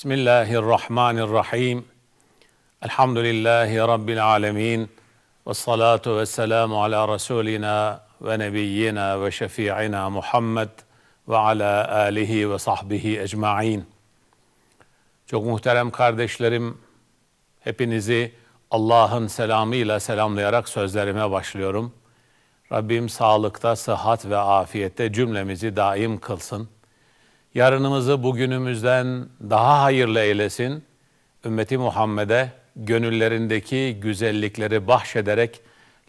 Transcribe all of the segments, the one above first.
Bismillahirrahmanirrahim. Elhamdülillahi Rabbil alemin. Ve salatu ve selamu ala Resulina ve nebiyyina ve şefi'ina Muhammed ve ala alihi ve sahbihi ecma'in. Çok muhterem kardeşlerim, hepinizi Allah'ın selamıyla selamlayarak sözlerime başlıyorum. Rabbim sağlıkta, sıhhat ve afiyette cümlemizi daim kılsın. Yarınımızı bugünümüzden daha hayırlı eylesin. Ümmeti Muhammed'e gönüllerindeki güzellikleri bahşederek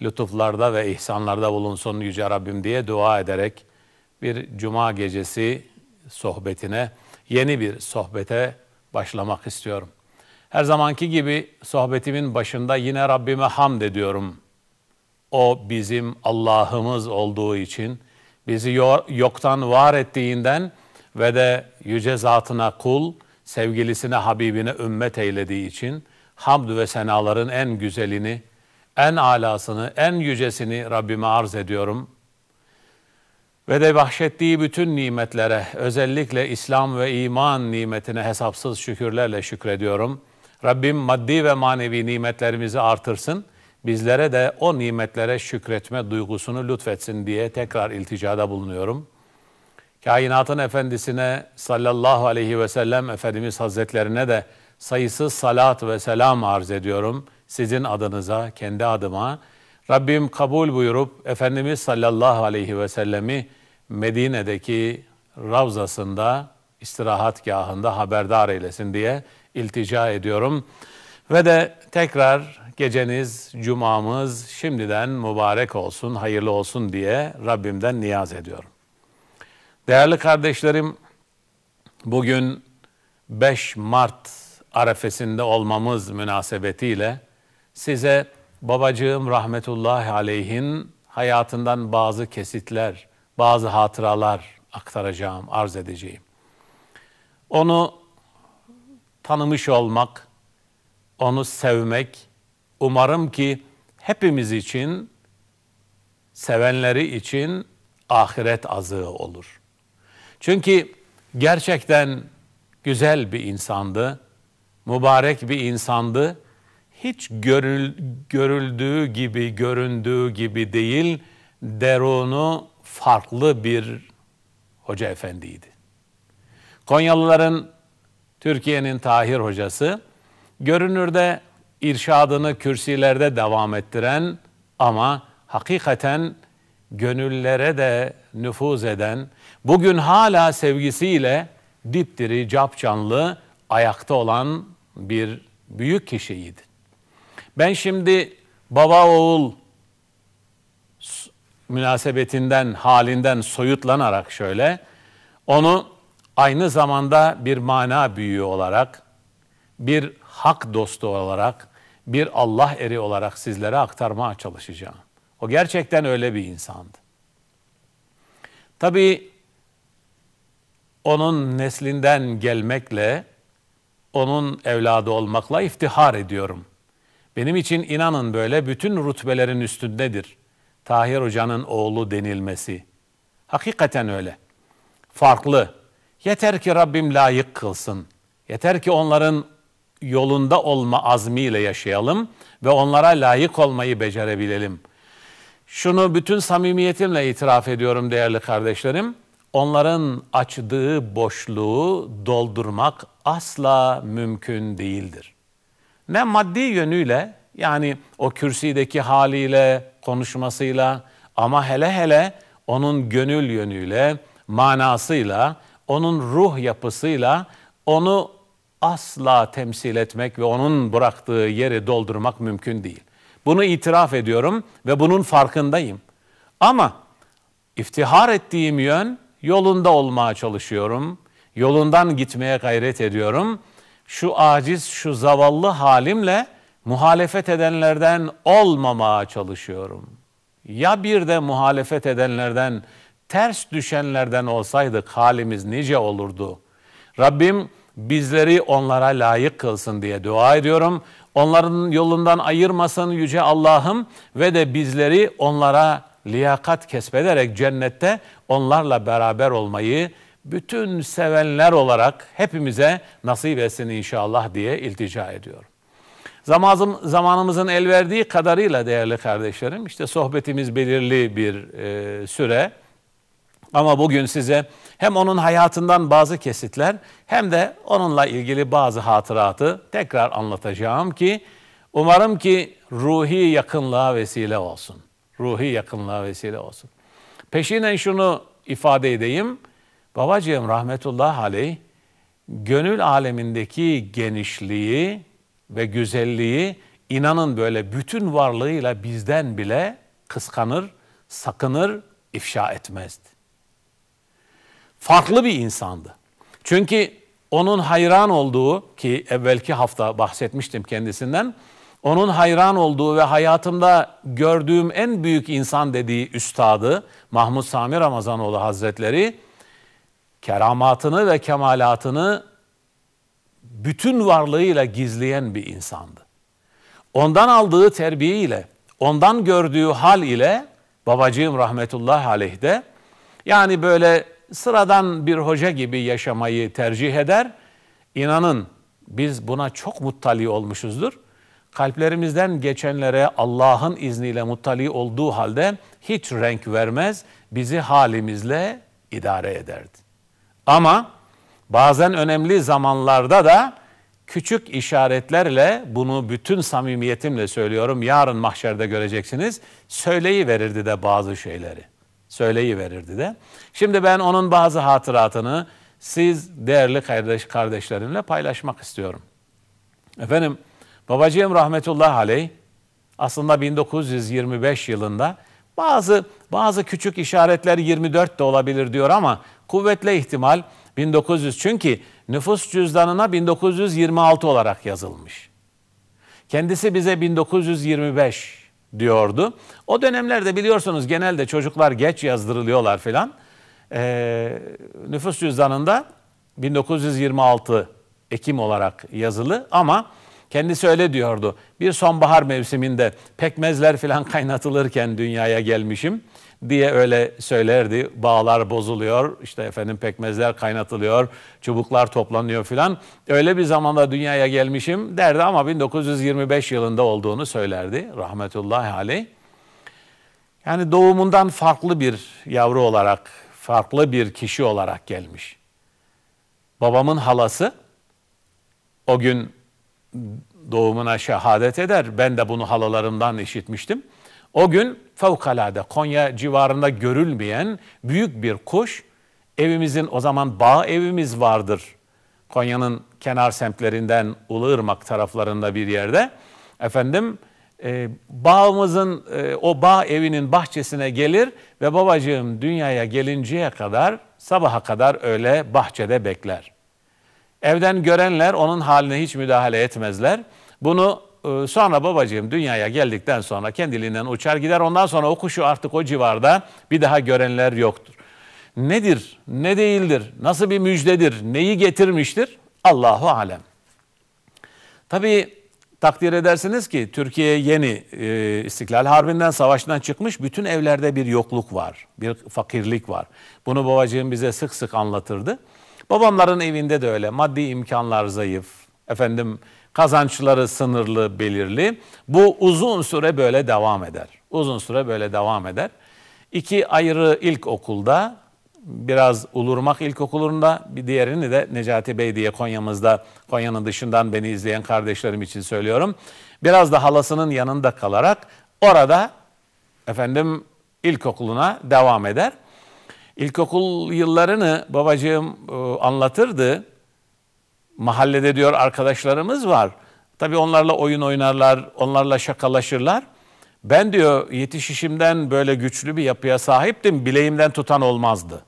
lütuflarda ve ihsanlarda bulunsun Yüce Rabbim diye dua ederek bir cuma gecesi sohbetine, yeni bir sohbete başlamak istiyorum. Her zamanki gibi sohbetimin başında yine Rabbime hamd ediyorum. O bizim Allah'ımız olduğu için, bizi yoktan var ettiğinden ve de yüce zatına kul, sevgilisine, Habibine ümmet eylediği için hamd ve senaların en güzelini, en alasını, en yücesini Rabbime arz ediyorum. Ve de bahşettiği bütün nimetlere, özellikle İslam ve iman nimetine hesapsız şükürlerle şükrediyorum. Rabbim maddi ve manevi nimetlerimizi artırsın. Bizlere de o nimetlere şükretme duygusunu lütfetsin diye tekrar ilticada bulunuyorum. Kainatın efendisine sallallahu aleyhi ve sellem Efendimiz Hazretlerine de sayısız salat ve selam arz ediyorum. Sizin adınıza, kendi adıma. Rabbim kabul buyurup Efendimiz sallallahu aleyhi ve sellemi Medine'deki Ravzasında, istirahatgahında haberdar eylesin diye iltica ediyorum. Ve de tekrar geceniz, cumamız şimdiden mübarek olsun, hayırlı olsun diye Rabbimden niyaz ediyorum. Değerli kardeşlerim, bugün 5 Mart arefesinde olmamız münasebetiyle size babacığım rahmetullahi aleyhin hayatından bazı kesitler, bazı hatıralar aktaracağım, arz edeceğim. Onu tanımış olmak, onu sevmek, umarım ki hepimiz için, sevenleri için ahiret azığı olur. Çünkü gerçekten güzel bir insandı, mübarek bir insandı. Hiç görül, görüldüğü gibi, göründüğü gibi değil, derunu farklı bir hoca efendiydi. Konyalıların Türkiye'nin Tahir hocası, görünürde irşadını kürsilerde devam ettiren ama hakikaten gönüllere de nüfuz eden, bugün hala sevgisiyle dipdiri, capcanlı, ayakta olan bir büyük kişiydi. Ben şimdi baba oğul münasebetinden, halinden soyutlanarak şöyle, onu aynı zamanda bir mana büyüğü olarak, bir hak dostu olarak, bir Allah eri olarak sizlere aktarmaya çalışacağım. O gerçekten öyle bir insandı. Tabii onun neslinden gelmekle, onun evladı olmakla iftihar ediyorum. Benim için inanın böyle bütün rütbelerin üstündedir. Tahir Hoca'nın oğlu denilmesi. Hakikaten öyle. Farklı. Yeter ki Rabbim layık kılsın. Yeter ki onların yolunda olma azmiyle yaşayalım ve onlara layık olmayı becerebilelim. Şunu bütün samimiyetimle itiraf ediyorum değerli kardeşlerim. Onların açtığı boşluğu doldurmak asla mümkün değildir. Ne maddi yönüyle yani o kürsideki haliyle, konuşmasıyla ama hele hele onun gönül yönüyle, manasıyla, onun ruh yapısıyla onu asla temsil etmek ve onun bıraktığı yeri doldurmak mümkün değil. Bunu itiraf ediyorum ve bunun farkındayım. Ama iftihar ettiğim yön yolunda olmaya çalışıyorum. Yolundan gitmeye gayret ediyorum. Şu aciz, şu zavallı halimle muhalefet edenlerden olmamaya çalışıyorum. Ya bir de muhalefet edenlerden, ters düşenlerden olsaydık halimiz nice olurdu. Rabbim bizleri onlara layık kılsın diye dua ediyorum. Onların yolundan ayırmasın yüce Allah'ım ve de bizleri onlara liyakat kesbederek cennette onlarla beraber olmayı bütün sevenler olarak hepimize nasip etsin inşallah diye iltica ediyorum. Zamanımızın el verdiği kadarıyla değerli kardeşlerim, işte sohbetimiz belirli bir e, süre. Ama bugün size hem onun hayatından bazı kesitler hem de onunla ilgili bazı hatıratı tekrar anlatacağım ki umarım ki ruhi yakınlığa vesile olsun. Ruhi yakınlığa vesile olsun. Peşinen şunu ifade edeyim. Babacığım rahmetullah aleyh gönül alemindeki genişliği ve güzelliği inanın böyle bütün varlığıyla bizden bile kıskanır, sakınır, ifşa etmezdi. Farklı bir insandı. Çünkü onun hayran olduğu ki evvelki hafta bahsetmiştim kendisinden. Onun hayran olduğu ve hayatımda gördüğüm en büyük insan dediği üstadı Mahmud Sami Ramazanoğlu Hazretleri keramatını ve kemalatını bütün varlığıyla gizleyen bir insandı. Ondan aldığı terbiye ile, ondan gördüğü hal ile babacığım rahmetullah aleyh de yani böyle sıradan bir hoca gibi yaşamayı tercih eder. İnanın biz buna çok muttali olmuşuzdur. Kalplerimizden geçenlere Allah'ın izniyle muttali olduğu halde hiç renk vermez, bizi halimizle idare ederdi. Ama bazen önemli zamanlarda da küçük işaretlerle bunu bütün samimiyetimle söylüyorum. Yarın mahşerde göreceksiniz. Söyleyi verirdi de bazı şeyleri. Söyleyi verirdi de. Şimdi ben onun bazı hatıratını siz değerli kardeş kardeşlerimle paylaşmak istiyorum. Efendim babacığım rahmetullah aleyh aslında 1925 yılında bazı bazı küçük işaretler 24 de olabilir diyor ama kuvvetle ihtimal 1900 çünkü nüfus cüzdanına 1926 olarak yazılmış. Kendisi bize 1925 diyordu. O dönemlerde biliyorsunuz genelde çocuklar geç yazdırılıyorlar filan. Ee, nüfus cüzdanında 1926 Ekim olarak yazılı ama kendisi öyle diyordu. Bir sonbahar mevsiminde pekmezler filan kaynatılırken dünyaya gelmişim diye öyle söylerdi. Bağlar bozuluyor, işte efendim pekmezler kaynatılıyor, çubuklar toplanıyor filan. Öyle bir zamanda dünyaya gelmişim derdi ama 1925 yılında olduğunu söylerdi rahmetullahi aleyh. Yani doğumundan farklı bir yavru olarak, farklı bir kişi olarak gelmiş. Babamın halası o gün doğumuna şehadet eder. Ben de bunu halalarımdan işitmiştim. O gün fevkalade Konya civarında görülmeyen büyük bir kuş evimizin o zaman bağ evimiz vardır. Konya'nın kenar semtlerinden Uluırmak taraflarında bir yerde. Efendim e, bağımızın e, o bağ evinin bahçesine gelir ve babacığım dünyaya gelinceye kadar sabaha kadar öyle bahçede bekler. Evden görenler onun haline hiç müdahale etmezler. Bunu ee, sonra babacığım dünyaya geldikten sonra kendiliğinden uçar gider. Ondan sonra o kuşu artık o civarda bir daha görenler yoktur. Nedir, ne değildir, nasıl bir müjdedir, neyi getirmiştir? Allahu alem. Tabii takdir edersiniz ki Türkiye yeni e, İstiklal Harbi'nden, savaştan çıkmış. Bütün evlerde bir yokluk var, bir fakirlik var. Bunu babacığım bize sık sık anlatırdı. Babamların evinde de öyle. Maddi imkanlar zayıf. Efendim Kazançları sınırlı, belirli. Bu uzun süre böyle devam eder. Uzun süre böyle devam eder. İki ayrı ilkokulda, biraz Ulurmak İlkokulu'nda, bir diğerini de Necati Bey diye Konya'mızda, Konya'nın dışından beni izleyen kardeşlerim için söylüyorum. Biraz da halasının yanında kalarak orada efendim ilkokuluna devam eder. İlkokul yıllarını babacığım e, anlatırdı mahallede diyor arkadaşlarımız var. Tabii onlarla oyun oynarlar, onlarla şakalaşırlar. Ben diyor yetişişimden böyle güçlü bir yapıya sahiptim. Bileğimden tutan olmazdı.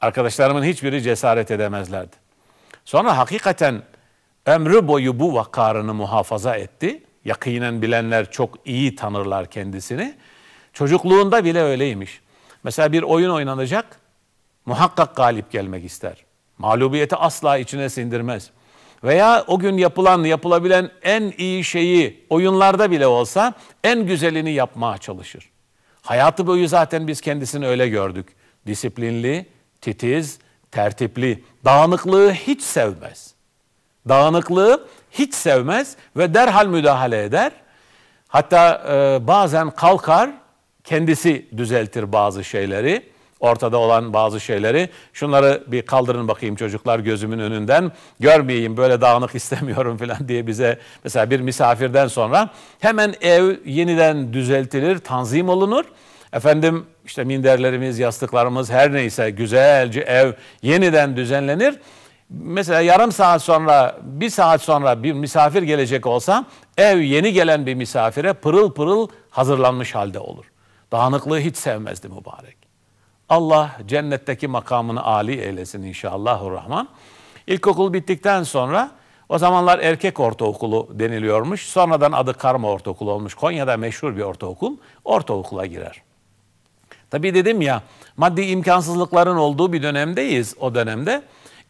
Arkadaşlarımın hiçbiri cesaret edemezlerdi. Sonra hakikaten ömrü boyu bu vakarını muhafaza etti. Yakinen bilenler çok iyi tanırlar kendisini. Çocukluğunda bile öyleymiş. Mesela bir oyun oynanacak, muhakkak galip gelmek ister. Mağlubiyeti asla içine sindirmez. Veya o gün yapılan, yapılabilen en iyi şeyi oyunlarda bile olsa en güzelini yapmaya çalışır. Hayatı boyu zaten biz kendisini öyle gördük. Disiplinli, titiz, tertipli, dağınıklığı hiç sevmez. Dağınıklığı hiç sevmez ve derhal müdahale eder. Hatta e, bazen kalkar, kendisi düzeltir bazı şeyleri ortada olan bazı şeyleri. Şunları bir kaldırın bakayım çocuklar gözümün önünden. Görmeyeyim böyle dağınık istemiyorum falan diye bize mesela bir misafirden sonra hemen ev yeniden düzeltilir, tanzim olunur. Efendim işte minderlerimiz, yastıklarımız her neyse güzelce ev yeniden düzenlenir. Mesela yarım saat sonra, bir saat sonra bir misafir gelecek olsa ev yeni gelen bir misafire pırıl pırıl hazırlanmış halde olur. Dağınıklığı hiç sevmezdi mübarek. Allah cennetteki makamını âli eylesin inşallahurrahman. İlkokul bittikten sonra o zamanlar erkek ortaokulu deniliyormuş. Sonradan adı karma ortaokul olmuş. Konya'da meşhur bir ortaokul. Ortaokula girer. Tabii dedim ya maddi imkansızlıkların olduğu bir dönemdeyiz o dönemde.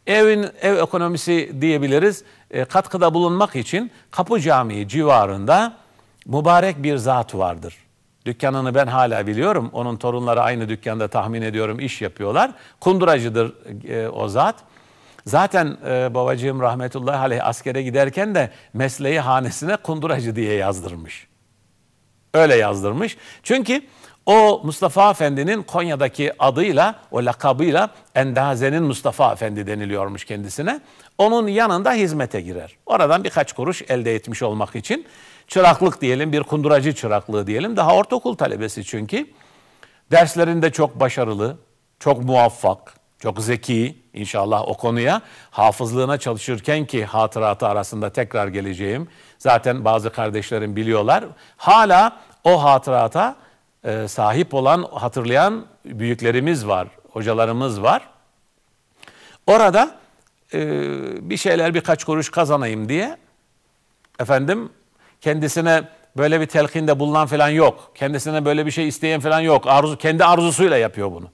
Evin ev ekonomisi diyebiliriz. E, katkıda bulunmak için Kapı Camii civarında mübarek bir zat vardır. Dükkanını ben hala biliyorum. Onun torunları aynı dükkanda tahmin ediyorum iş yapıyorlar. Kunduracıdır e, o zat. Zaten e, babacığım rahmetullahi aleyh askere giderken de mesleği hanesine kunduracı diye yazdırmış. Öyle yazdırmış. Çünkü o Mustafa Efendi'nin Konya'daki adıyla, o lakabıyla Endaze'nin Mustafa Efendi deniliyormuş kendisine. Onun yanında hizmete girer. Oradan birkaç kuruş elde etmiş olmak için çıraklık diyelim, bir kunduracı çıraklığı diyelim. Daha ortaokul talebesi çünkü. Derslerinde çok başarılı, çok muvaffak, çok zeki inşallah o konuya. Hafızlığına çalışırken ki hatıratı arasında tekrar geleceğim. Zaten bazı kardeşlerim biliyorlar. Hala o hatırata e, sahip olan, hatırlayan büyüklerimiz var, hocalarımız var. Orada e, bir şeyler birkaç kuruş kazanayım diye efendim kendisine böyle bir telkinde bulunan falan yok. Kendisine böyle bir şey isteyen falan yok. Arzu, kendi arzusuyla yapıyor bunu.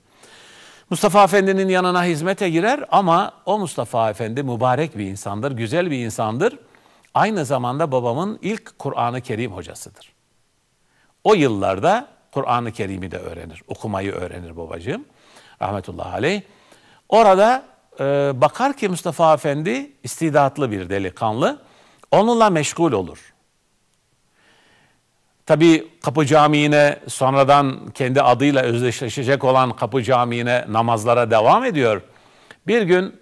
Mustafa Efendi'nin yanına hizmete girer ama o Mustafa Efendi mübarek bir insandır, güzel bir insandır. Aynı zamanda babamın ilk Kur'an-ı Kerim hocasıdır. O yıllarda Kur'an-ı Kerim'i de öğrenir, okumayı öğrenir babacığım. Rahmetullahi aleyh. Orada e, bakar ki Mustafa Efendi istidatlı bir delikanlı. Onunla meşgul olur. Tabi Kapı Camii'ne sonradan kendi adıyla özdeşleşecek olan Kapı Camii'ne namazlara devam ediyor. Bir gün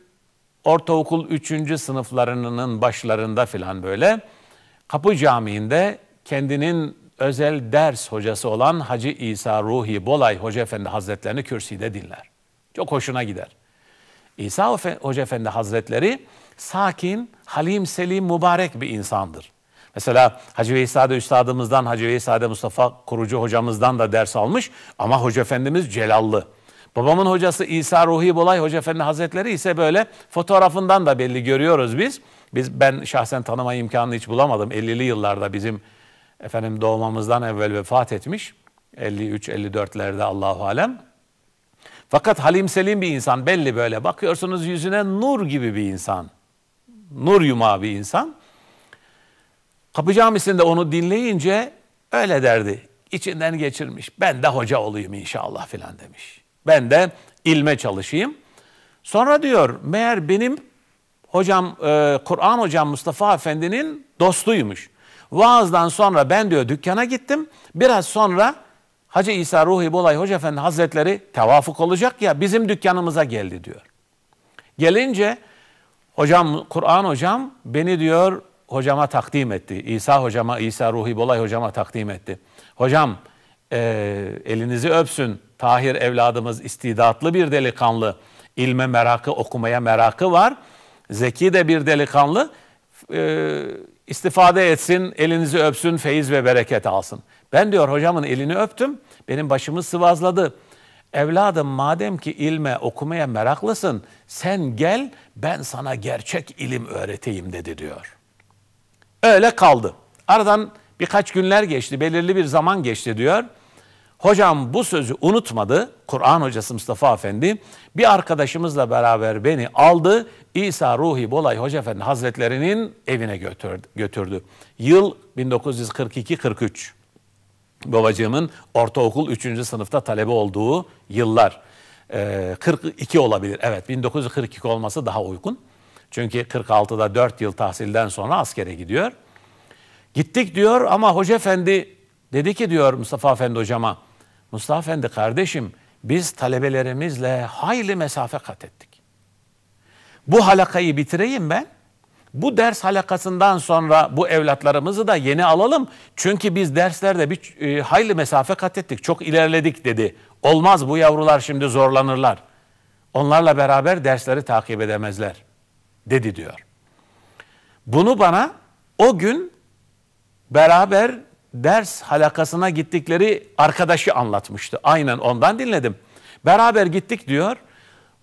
ortaokul 3. sınıflarının başlarında filan böyle Kapı Camii'nde kendinin özel ders hocası olan Hacı İsa Ruhi Bolay Hoca Efendi Hazretlerini kürsüde dinler. Çok hoşuna gider. İsa Hoca Efendi Hazretleri sakin, halim, selim, mübarek bir insandır. Mesela Hacı Veysade Üstadımızdan, Hacı Veysade Mustafa Kurucu hocamızdan da ders almış ama Hoca Efendimiz Celallı. Babamın hocası İsa Ruhi Bolay Hoca Efendi Hazretleri ise böyle fotoğrafından da belli görüyoruz biz. Biz ben şahsen tanıma imkanını hiç bulamadım. 50'li yıllarda bizim efendim doğmamızdan evvel vefat etmiş. 53-54'lerde Allahu alem. Fakat Halim Selim bir insan belli böyle. Bakıyorsunuz yüzüne nur gibi bir insan. Nur yumağı bir insan. Kapı Camisi'nde onu dinleyince öyle derdi. İçinden geçirmiş. Ben de hoca olayım inşallah filan demiş. Ben de ilme çalışayım. Sonra diyor meğer benim hocam e, Kur'an hocam Mustafa Efendi'nin dostuymuş. Vaazdan sonra ben diyor dükkana gittim. Biraz sonra Hacı İsa Ruhi Bolay Hoca Efendi Hazretleri tevafuk olacak ya bizim dükkanımıza geldi diyor. Gelince hocam Kur'an hocam beni diyor hocama takdim etti. İsa hocama, İsa Ruhi Bolay hocama takdim etti. Hocam e, elinizi öpsün. Tahir evladımız istidatlı bir delikanlı. İlme merakı, okumaya merakı var. Zeki de bir delikanlı. E, istifade etsin, elinizi öpsün, feyiz ve bereket alsın. Ben diyor hocamın elini öptüm, benim başımı sıvazladı. Evladım madem ki ilme, okumaya meraklısın, sen gel ben sana gerçek ilim öğreteyim dedi diyor. Öyle kaldı. Aradan birkaç günler geçti, belirli bir zaman geçti diyor. Hocam bu sözü unutmadı. Kur'an hocası Mustafa Efendi bir arkadaşımızla beraber beni aldı. İsa Ruhi Bolay Hoca Efendi Hazretlerinin evine götürdü. Yıl 1942-43. Babacığımın ortaokul 3. sınıfta talebe olduğu yıllar. e, 42 olabilir. Evet 1942 olması daha uygun. Çünkü 46'da 4 yıl tahsilden sonra askere gidiyor. Gittik diyor ama Hoca Efendi dedi ki diyor Mustafa Efendi hocama, Mustafa Efendi kardeşim biz talebelerimizle hayli mesafe kat ettik. Bu halakayı bitireyim ben. Bu ders halakasından sonra bu evlatlarımızı da yeni alalım. Çünkü biz derslerde bir e, hayli mesafe kat ettik. Çok ilerledik dedi. Olmaz bu yavrular şimdi zorlanırlar. Onlarla beraber dersleri takip edemezler dedi diyor. Bunu bana o gün beraber ders halakasına gittikleri arkadaşı anlatmıştı. Aynen ondan dinledim. Beraber gittik diyor.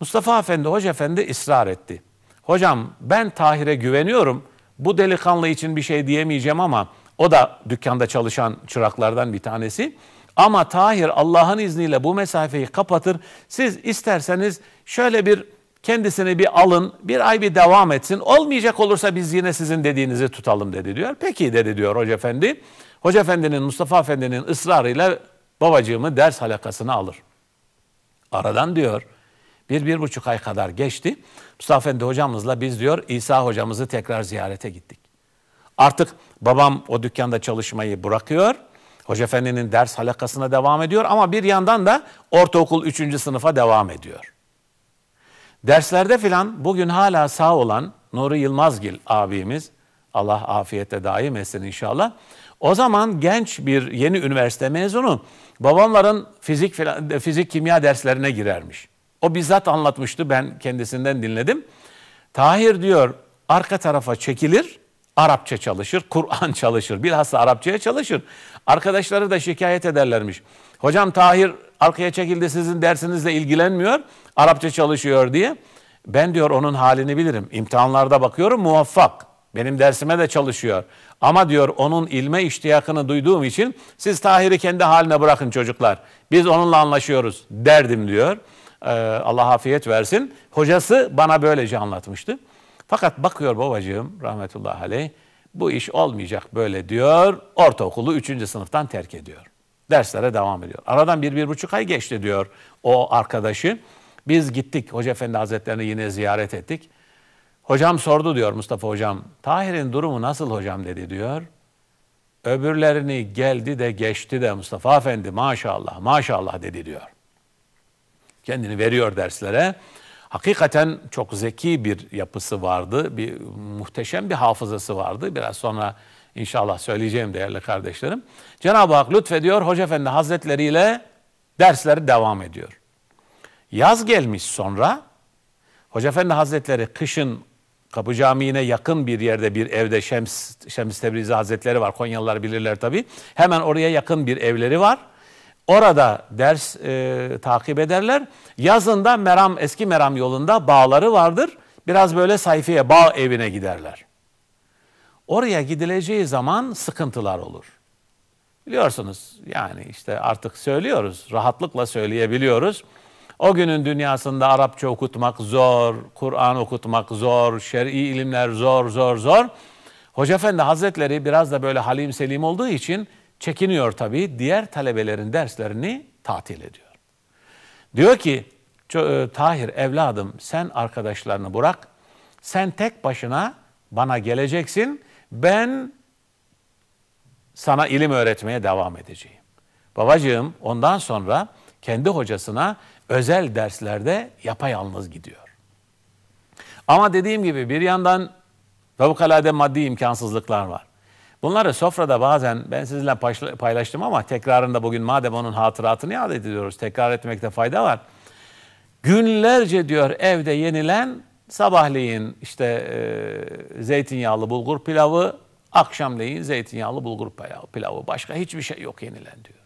Mustafa Efendi, Hoca Efendi ısrar etti. Hocam ben Tahir'e güveniyorum. Bu delikanlı için bir şey diyemeyeceğim ama o da dükkanda çalışan çıraklardan bir tanesi. Ama Tahir Allah'ın izniyle bu mesafeyi kapatır. Siz isterseniz şöyle bir kendisini bir alın, bir ay bir devam etsin. Olmayacak olursa biz yine sizin dediğinizi tutalım dedi diyor. Peki dedi diyor Hoca Efendi. Hoca Efendi'nin, Mustafa Efendi'nin ısrarıyla babacığımı ders halakasına alır. Aradan diyor bir, bir buçuk ay kadar geçti. Mustafa Efendi hocamızla biz diyor İsa hocamızı tekrar ziyarete gittik. Artık babam o dükkanda çalışmayı bırakıyor. Hoca Efendi'nin ders halakasına devam ediyor ama bir yandan da ortaokul 3. sınıfa devam ediyor. Derslerde filan bugün hala sağ olan Nuri Yılmazgil abimiz, Allah afiyette daim etsin inşallah. O zaman genç bir yeni üniversite mezunu babamların fizik filan, fizik kimya derslerine girermiş. O bizzat anlatmıştı ben kendisinden dinledim. Tahir diyor arka tarafa çekilir, Arapça çalışır, Kur'an çalışır. Bilhassa Arapçaya çalışır. Arkadaşları da şikayet ederlermiş. Hocam Tahir arkaya çekildi sizin dersinizle ilgilenmiyor, Arapça çalışıyor diye. Ben diyor onun halini bilirim. İmtihanlarda bakıyorum muvaffak. Benim dersime de çalışıyor. Ama diyor onun ilme iştiyakını duyduğum için siz Tahir'i kendi haline bırakın çocuklar. Biz onunla anlaşıyoruz derdim diyor. Ee, Allah afiyet versin. Hocası bana böylece anlatmıştı. Fakat bakıyor babacığım rahmetullahi aleyh bu iş olmayacak böyle diyor. Ortaokulu üçüncü sınıftan terk ediyor. Derslere devam ediyor. Aradan bir, bir buçuk ay geçti diyor o arkadaşı. Biz gittik Hoca Efendi Hazretlerini yine ziyaret ettik. Hocam sordu diyor Mustafa hocam. Tahir'in durumu nasıl hocam dedi diyor. Öbürlerini geldi de geçti de Mustafa Efendi maşallah maşallah dedi diyor. Kendini veriyor derslere. Hakikaten çok zeki bir yapısı vardı. Bir muhteşem bir hafızası vardı. Biraz sonra inşallah söyleyeceğim değerli kardeşlerim. Cenab-ı Hak lütfediyor Hoca Efendi Hazretleri ile dersleri devam ediyor. Yaz gelmiş sonra Hoca Efendi Hazretleri kışın Kapı Camii'ne yakın bir yerde bir evde Şems, Şems Tebrizi Hazretleri var. Konyalılar bilirler tabii. Hemen oraya yakın bir evleri var. Orada ders e, takip ederler. Yazında Meram eski Meram yolunda bağları vardır. Biraz böyle sayfiye bağ evine giderler. Oraya gidileceği zaman sıkıntılar olur. Biliyorsunuz yani işte artık söylüyoruz, rahatlıkla söyleyebiliyoruz. O günün dünyasında Arapça okutmak zor, Kur'an okutmak zor, şer'i ilimler zor, zor, zor. Hoca Efendi Hazretleri biraz da böyle halim selim olduğu için çekiniyor tabii. Diğer talebelerin derslerini tatil ediyor. Diyor ki, e, Tahir evladım sen arkadaşlarını bırak. Sen tek başına bana geleceksin. Ben sana ilim öğretmeye devam edeceğim. Babacığım ondan sonra kendi hocasına özel derslerde yapayalnız gidiyor. Ama dediğim gibi bir yandan fevkalade maddi imkansızlıklar var. Bunları sofrada bazen ben sizinle paylaştım ama tekrarında bugün madem onun hatıratını yad ediyoruz, tekrar etmekte fayda var. Günlerce diyor evde yenilen sabahleyin işte e, zeytinyağlı bulgur pilavı, akşamleyin zeytinyağlı bulgur pilavı. Başka hiçbir şey yok yenilen diyor.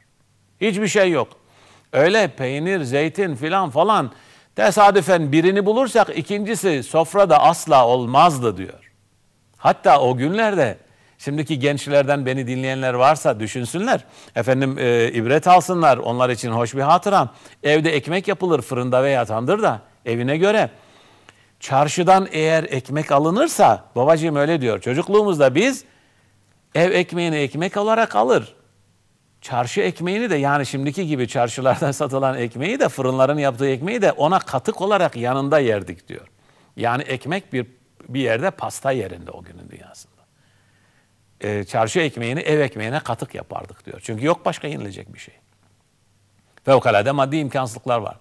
Hiçbir şey yok. Öyle peynir, zeytin filan falan tesadüfen birini bulursak ikincisi sofrada asla olmazdı diyor. Hatta o günlerde şimdiki gençlerden beni dinleyenler varsa düşünsünler. Efendim e, ibret alsınlar onlar için hoş bir hatıram. Evde ekmek yapılır fırında veya tandırda evine göre. Çarşıdan eğer ekmek alınırsa babacığım öyle diyor. Çocukluğumuzda biz ev ekmeğini ekmek olarak alır. Çarşı ekmeğini de yani şimdiki gibi çarşılarda satılan ekmeği de fırınların yaptığı ekmeği de ona katık olarak yanında yerdik diyor. Yani ekmek bir bir yerde pasta yerinde o günün dünyasında. Ee, çarşı ekmeğini ev ekmeğine katık yapardık diyor. Çünkü yok başka yenilecek bir şey. Fevkalade maddi imkansızlıklar var.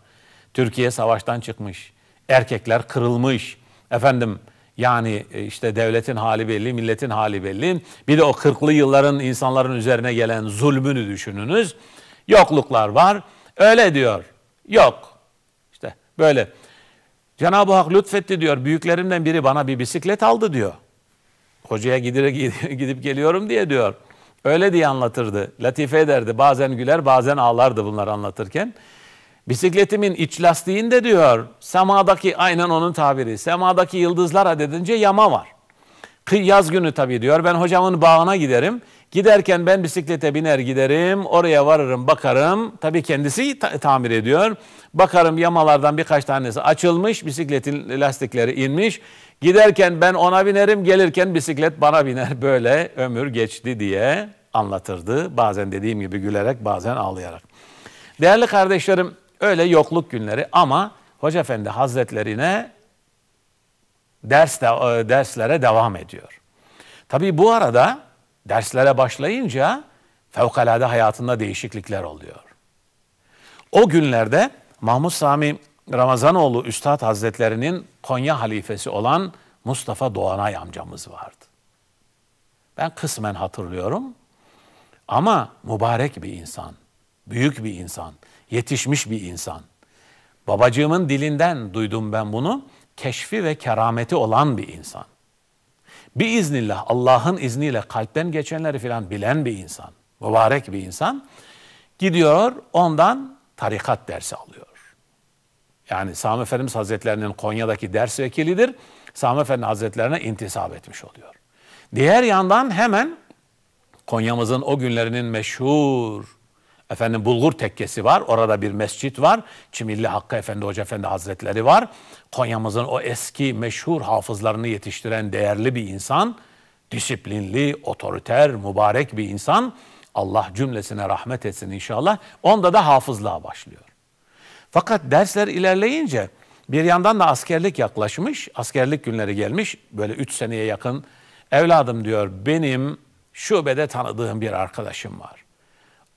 Türkiye savaştan çıkmış. Erkekler kırılmış. Efendim yani e, işte devletin hali belli, milletin hali belli. Bir de o kırklı yılların insanların üzerine gelen zulmünü düşününüz. Yokluklar var. Öyle diyor. Yok. İşte böyle. Cenab-ı Hak lütfetti diyor. Büyüklerimden biri bana bir bisiklet aldı diyor. Hocaya gidip, gidip geliyorum diye diyor. Öyle diye anlatırdı. Latife ederdi. Bazen güler bazen ağlardı bunlar anlatırken. Bisikletimin iç lastiğinde diyor semadaki aynen onun tabiri semadaki yıldızlar adedince yama var. Yaz günü tabii diyor ben hocamın bağına giderim. Giderken ben bisiklete biner giderim oraya varırım bakarım. Tabii kendisi ta- tamir ediyor. Bakarım yamalardan birkaç tanesi açılmış bisikletin lastikleri inmiş. Giderken ben ona binerim gelirken bisiklet bana biner böyle ömür geçti diye anlatırdı. Bazen dediğim gibi gülerek bazen ağlayarak. Değerli kardeşlerim Öyle yokluk günleri ama Hoca Efendi Hazretlerine ders de, e, derslere devam ediyor. Tabii bu arada derslere başlayınca fevkalade hayatında değişiklikler oluyor. O günlerde Mahmud Sami Ramazanoğlu Üstad Hazretlerinin Konya halifesi olan Mustafa Doğanay amcamız vardı. Ben kısmen hatırlıyorum ama mübarek bir insan, büyük bir insan yetişmiş bir insan. Babacığımın dilinden duydum ben bunu. Keşfi ve kerameti olan bir insan. Bir iznillah Allah'ın izniyle kalpten geçenleri filan bilen bir insan. Mübarek bir insan. Gidiyor ondan tarikat dersi alıyor. Yani Sami Efendimiz Hazretlerinin Konya'daki ders vekilidir. Sami Efendi Hazretlerine intisap etmiş oluyor. Diğer yandan hemen Konya'mızın o günlerinin meşhur Efendim Bulgur Tekkesi var. Orada bir mescit var. Çimilli Hakkı Efendi Hoca Efendi Hazretleri var. Konya'mızın o eski meşhur hafızlarını yetiştiren değerli bir insan. Disiplinli, otoriter, mübarek bir insan. Allah cümlesine rahmet etsin inşallah. Onda da hafızlığa başlıyor. Fakat dersler ilerleyince bir yandan da askerlik yaklaşmış. Askerlik günleri gelmiş. Böyle üç seneye yakın. Evladım diyor benim şubede tanıdığım bir arkadaşım var.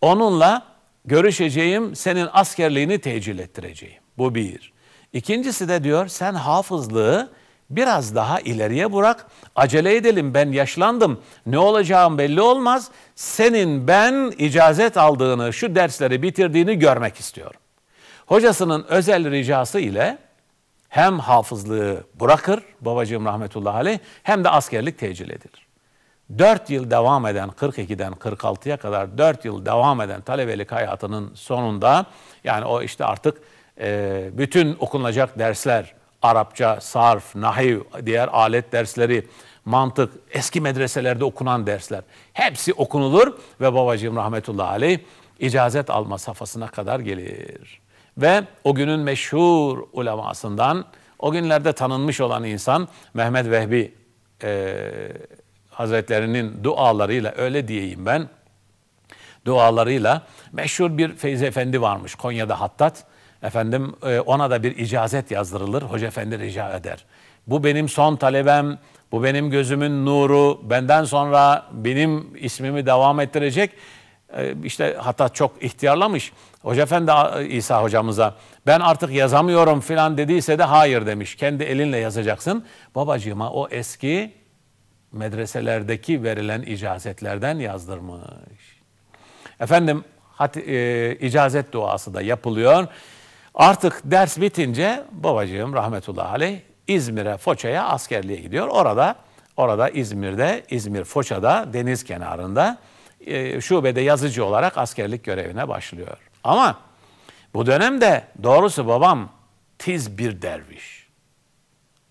Onunla görüşeceğim, senin askerliğini tecil ettireceğim. Bu bir. İkincisi de diyor sen hafızlığı biraz daha ileriye bırak. Acele edelim ben yaşlandım. Ne olacağım belli olmaz. Senin ben icazet aldığını, şu dersleri bitirdiğini görmek istiyorum. Hocasının özel ricası ile hem hafızlığı bırakır babacığım rahmetullahi aleyh hem de askerlik tecil edilir. 4 yıl devam eden 42'den 46'ya kadar 4 yıl devam eden talebelik hayatının sonunda yani o işte artık e, bütün okunacak dersler Arapça, sarf, nahiv, diğer alet dersleri, mantık, eski medreselerde okunan dersler hepsi okunulur ve babacığım rahmetullahi aleyh icazet alma safhasına kadar gelir. Ve o günün meşhur ulemasından o günlerde tanınmış olan insan Mehmet Vehbi e, Hazretlerinin dualarıyla öyle diyeyim ben. Dualarıyla meşhur bir Feyzi Efendi varmış Konya'da Hattat. Efendim e, ona da bir icazet yazdırılır. Hoca Efendi rica eder. Bu benim son talebem, bu benim gözümün nuru, benden sonra benim ismimi devam ettirecek. E, işte hatta çok ihtiyarlamış. Hoca Efendi İsa hocamıza ben artık yazamıyorum filan dediyse de hayır demiş. Kendi elinle yazacaksın. Babacığıma o eski medreselerdeki verilen icazetlerden yazdırmış. Efendim hat, e, icazet duası da yapılıyor. Artık ders bitince babacığım rahmetullahi aleyh İzmir'e, Foça'ya askerliğe gidiyor. Orada orada İzmir'de, İzmir Foça'da deniz kenarında e, şubede yazıcı olarak askerlik görevine başlıyor. Ama bu dönemde doğrusu babam tiz bir derviş.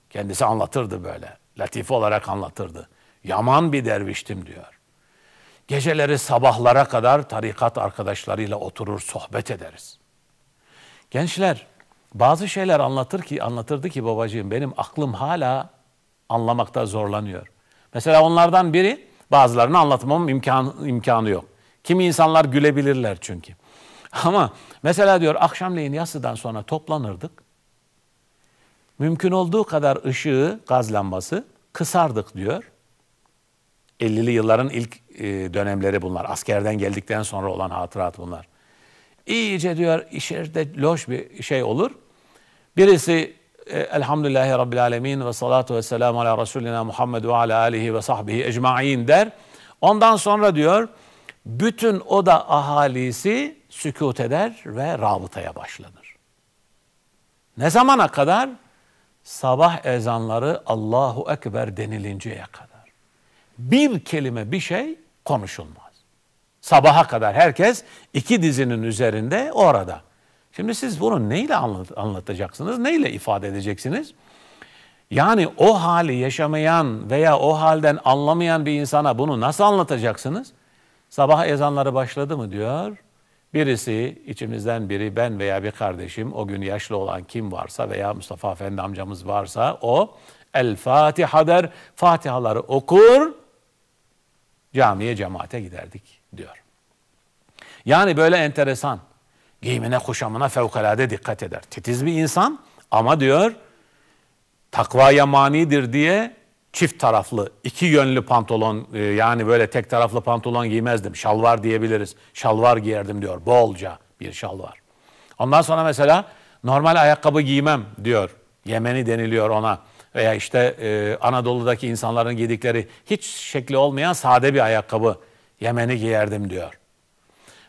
Kendisi anlatırdı böyle. Latife olarak anlatırdı. Yaman bir derviştim diyor. Geceleri sabahlara kadar tarikat arkadaşlarıyla oturur sohbet ederiz. Gençler bazı şeyler anlatır ki anlatırdı ki babacığım benim aklım hala anlamakta zorlanıyor. Mesela onlardan biri bazılarını anlatmam imkan, imkanı yok. Kimi insanlar gülebilirler çünkü. Ama mesela diyor akşamleyin yasıdan sonra toplanırdık. Mümkün olduğu kadar ışığı, gaz lambası kısardık diyor. 50'li yılların ilk e, dönemleri bunlar. Askerden geldikten sonra olan hatırat bunlar. İyice diyor içeride loş bir şey olur. Birisi e, Elhamdülillahi Rabbil Alemin ve salatu ve selamu ala Resulina Muhammed ve ala alihi ve sahbihi ecma'in der. Ondan sonra diyor bütün oda ahalisi sükut eder ve rabıtaya başlanır. Ne zamana kadar? Sabah ezanları Allahu Ekber denilinceye kadar. Bir kelime bir şey konuşulmaz. Sabaha kadar herkes iki dizinin üzerinde orada. Şimdi siz bunu neyle anlatacaksınız, neyle ifade edeceksiniz? Yani o hali yaşamayan veya o halden anlamayan bir insana bunu nasıl anlatacaksınız? Sabah ezanları başladı mı diyor. Birisi içimizden biri ben veya bir kardeşim o gün yaşlı olan kim varsa veya Mustafa Efendi amcamız varsa o El Fatiha der. Fatihaları okur camiye cemaate giderdik diyor. Yani böyle enteresan. Giyimine kuşamına fevkalade dikkat eder. Titiz bir insan ama diyor takvaya manidir diye çift taraflı, iki yönlü pantolon e, yani böyle tek taraflı pantolon giymezdim. Şalvar diyebiliriz. Şalvar giyerdim diyor. Bolca bir şalvar. Ondan sonra mesela normal ayakkabı giymem diyor. Yemeni deniliyor ona. Veya işte e, Anadolu'daki insanların giydikleri hiç şekli olmayan sade bir ayakkabı. Yemeni giyerdim diyor.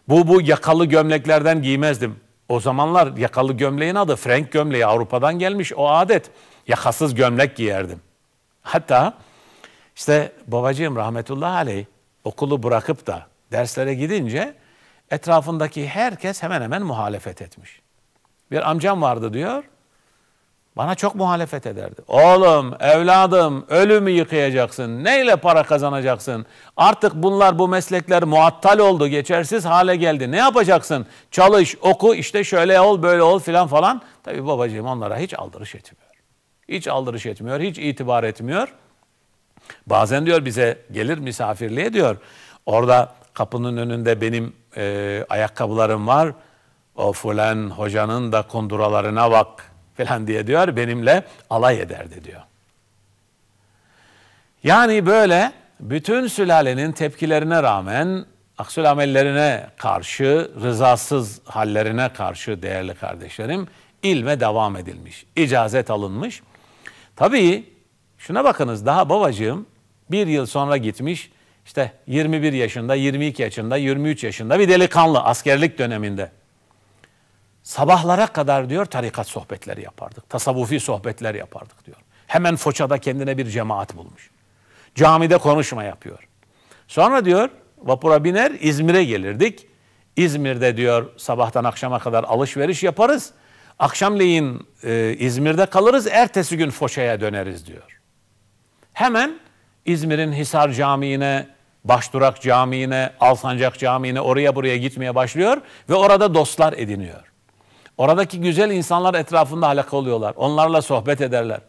Bu bu yakalı gömleklerden giymezdim. O zamanlar yakalı gömleğin adı Frank gömleği Avrupa'dan gelmiş o adet. Yakasız gömlek giyerdim. Hatta işte babacığım rahmetullahi aleyh okulu bırakıp da derslere gidince etrafındaki herkes hemen hemen muhalefet etmiş. Bir amcam vardı diyor. Bana çok muhalefet ederdi. Oğlum, evladım, ölümü yıkayacaksın. Neyle para kazanacaksın? Artık bunlar, bu meslekler muattal oldu, geçersiz hale geldi. Ne yapacaksın? Çalış, oku, işte şöyle ol, böyle ol filan falan. Tabii babacığım onlara hiç aldırış etmiyor. Hiç aldırış etmiyor, hiç itibar etmiyor. Bazen diyor bize gelir misafirliğe diyor. Orada kapının önünde benim e, ayakkabılarım var. O fulan hocanın da kunduralarına bak falan diye diyor. Benimle alay ederdi diyor. Yani böyle bütün sülalenin tepkilerine rağmen aksül amellerine karşı, rızasız hallerine karşı değerli kardeşlerim ilme devam edilmiş, icazet alınmış. Tabii şuna bakınız daha babacığım bir yıl sonra gitmiş işte 21 yaşında, 22 yaşında, 23 yaşında bir delikanlı askerlik döneminde. Sabahlara kadar diyor tarikat sohbetleri yapardık. Tasavvufi sohbetler yapardık diyor. Hemen Foça'da kendine bir cemaat bulmuş. Camide konuşma yapıyor. Sonra diyor vapura biner İzmir'e gelirdik. İzmir'de diyor sabahtan akşama kadar alışveriş yaparız. Akşamleyin e, İzmir'de kalırız, ertesi gün Foça'ya döneriz diyor. Hemen İzmir'in Hisar Camii'ne, Başdurak Camii'ne, Alsancak Camii'ne oraya buraya gitmeye başlıyor ve orada dostlar ediniyor. Oradaki güzel insanlar etrafında halaka oluyorlar. Onlarla sohbet ederler.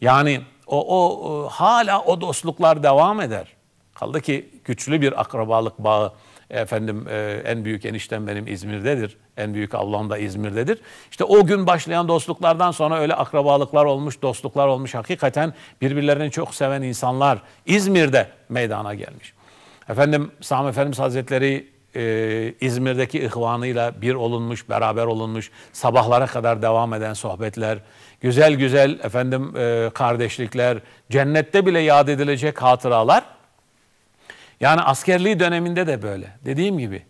Yani o, o hala o dostluklar devam eder. Kaldı ki güçlü bir akrabalık bağı efendim e, en büyük eniştem benim İzmir'dedir. En büyük ablam da İzmir'dedir. İşte o gün başlayan dostluklardan sonra öyle akrabalıklar olmuş, dostluklar olmuş. Hakikaten birbirlerini çok seven insanlar İzmir'de meydana gelmiş. Efendim Sami Efendimiz Hazretleri e, İzmir'deki ihvanıyla bir olunmuş, beraber olunmuş, sabahlara kadar devam eden sohbetler, güzel güzel efendim e, kardeşlikler, cennette bile yad edilecek hatıralar yani askerliği döneminde de böyle. Dediğim gibi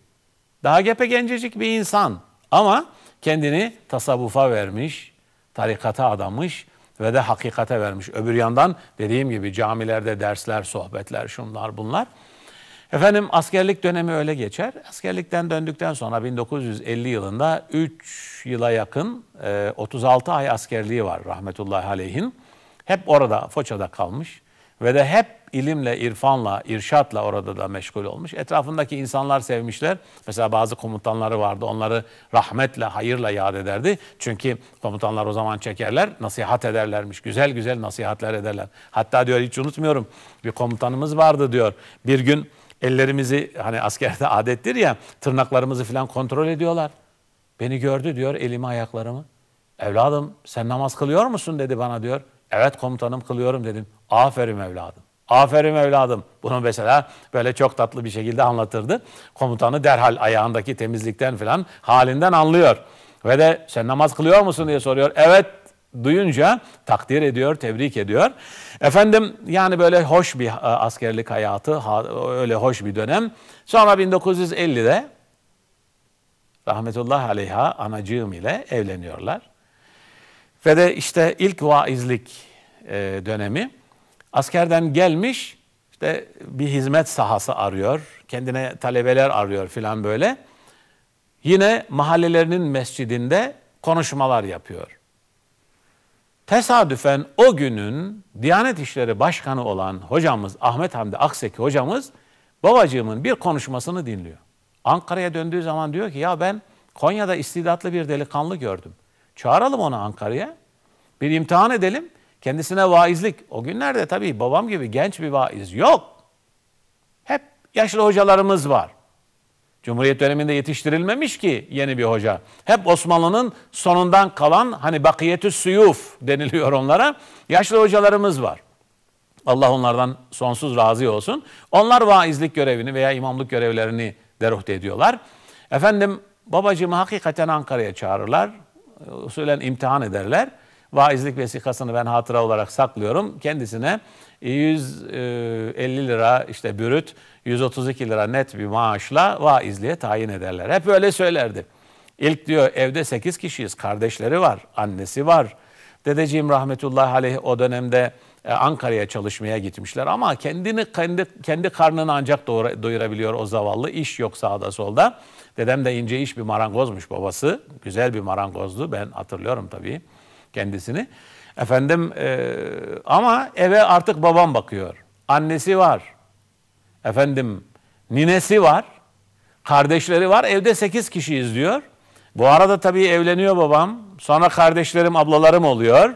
daha gepe gencecik bir insan ama kendini tasavvufa vermiş, tarikata adamış ve de hakikate vermiş. Öbür yandan dediğim gibi camilerde dersler, sohbetler, şunlar bunlar. Efendim askerlik dönemi öyle geçer. Askerlikten döndükten sonra 1950 yılında 3 yıla yakın 36 e, ay askerliği var rahmetullahi aleyhin. Hep orada Foça'da kalmış ve de hep ilimle, irfanla, irşatla orada da meşgul olmuş. Etrafındaki insanlar sevmişler. Mesela bazı komutanları vardı. Onları rahmetle, hayırla yad ederdi. Çünkü komutanlar o zaman çekerler, nasihat ederlermiş. Güzel güzel nasihatler ederler. Hatta diyor hiç unutmuyorum. Bir komutanımız vardı diyor. Bir gün Ellerimizi hani askerde adettir ya tırnaklarımızı falan kontrol ediyorlar. Beni gördü diyor elimi ayaklarımı. Evladım sen namaz kılıyor musun dedi bana diyor. Evet komutanım kılıyorum dedim. Aferin evladım. Aferin evladım. Bunu mesela böyle çok tatlı bir şekilde anlatırdı. Komutanı derhal ayağındaki temizlikten falan halinden anlıyor. Ve de sen namaz kılıyor musun diye soruyor. Evet duyunca takdir ediyor, tebrik ediyor. Efendim yani böyle hoş bir e, askerlik hayatı, öyle hoş bir dönem. Sonra 1950'de rahmetullah aleyha anacığım ile evleniyorlar. Ve de işte ilk vaizlik e, dönemi askerden gelmiş işte bir hizmet sahası arıyor. Kendine talebeler arıyor filan böyle. Yine mahallelerinin mescidinde konuşmalar yapıyor. Tesadüfen o günün Diyanet İşleri Başkanı olan hocamız Ahmet Hamdi Akseki hocamız babacığımın bir konuşmasını dinliyor. Ankara'ya döndüğü zaman diyor ki ya ben Konya'da istidatlı bir delikanlı gördüm. Çağıralım onu Ankara'ya. Bir imtihan edelim. Kendisine vaizlik. O günlerde tabii babam gibi genç bir vaiz yok. Hep yaşlı hocalarımız var. Cumhuriyet döneminde yetiştirilmemiş ki yeni bir hoca. Hep Osmanlı'nın sonundan kalan hani bakiyetü suyuf deniliyor onlara. Yaşlı hocalarımız var. Allah onlardan sonsuz razı olsun. Onlar vaizlik görevini veya imamlık görevlerini deruht ediyorlar. Efendim babacığımı hakikaten Ankara'ya çağırırlar. Usulen imtihan ederler. Vaizlik vesikasını ben hatıra olarak saklıyorum. Kendisine 150 e, lira işte bürüt, 132 lira net bir maaşla vaizliğe tayin ederler. Hep öyle söylerdi. İlk diyor evde 8 kişiyiz. Kardeşleri var, annesi var. Dedeciğim rahmetullahi aleyh o dönemde e, Ankara'ya çalışmaya gitmişler ama kendini kendi kendi karnını ancak doyurabiliyor o zavallı. İş yok sağda solda. Dedem de ince iş bir marangozmuş babası. Güzel bir marangozdu. Ben hatırlıyorum tabii kendisini. Efendim e, ama eve artık babam bakıyor. Annesi var. Efendim ninesi var. Kardeşleri var. Evde sekiz kişiyiz diyor. Bu arada tabii evleniyor babam. Sonra kardeşlerim, ablalarım oluyor.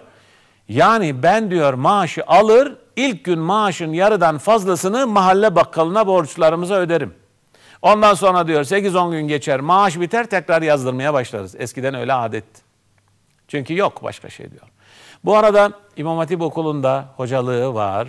Yani ben diyor maaşı alır, ilk gün maaşın yarıdan fazlasını mahalle bakkalına borçlarımıza öderim. Ondan sonra diyor 8-10 gün geçer, maaş biter tekrar yazdırmaya başlarız. Eskiden öyle adet. Çünkü yok başka şey diyor. Bu arada İmam Hatip Okulu'nda hocalığı var.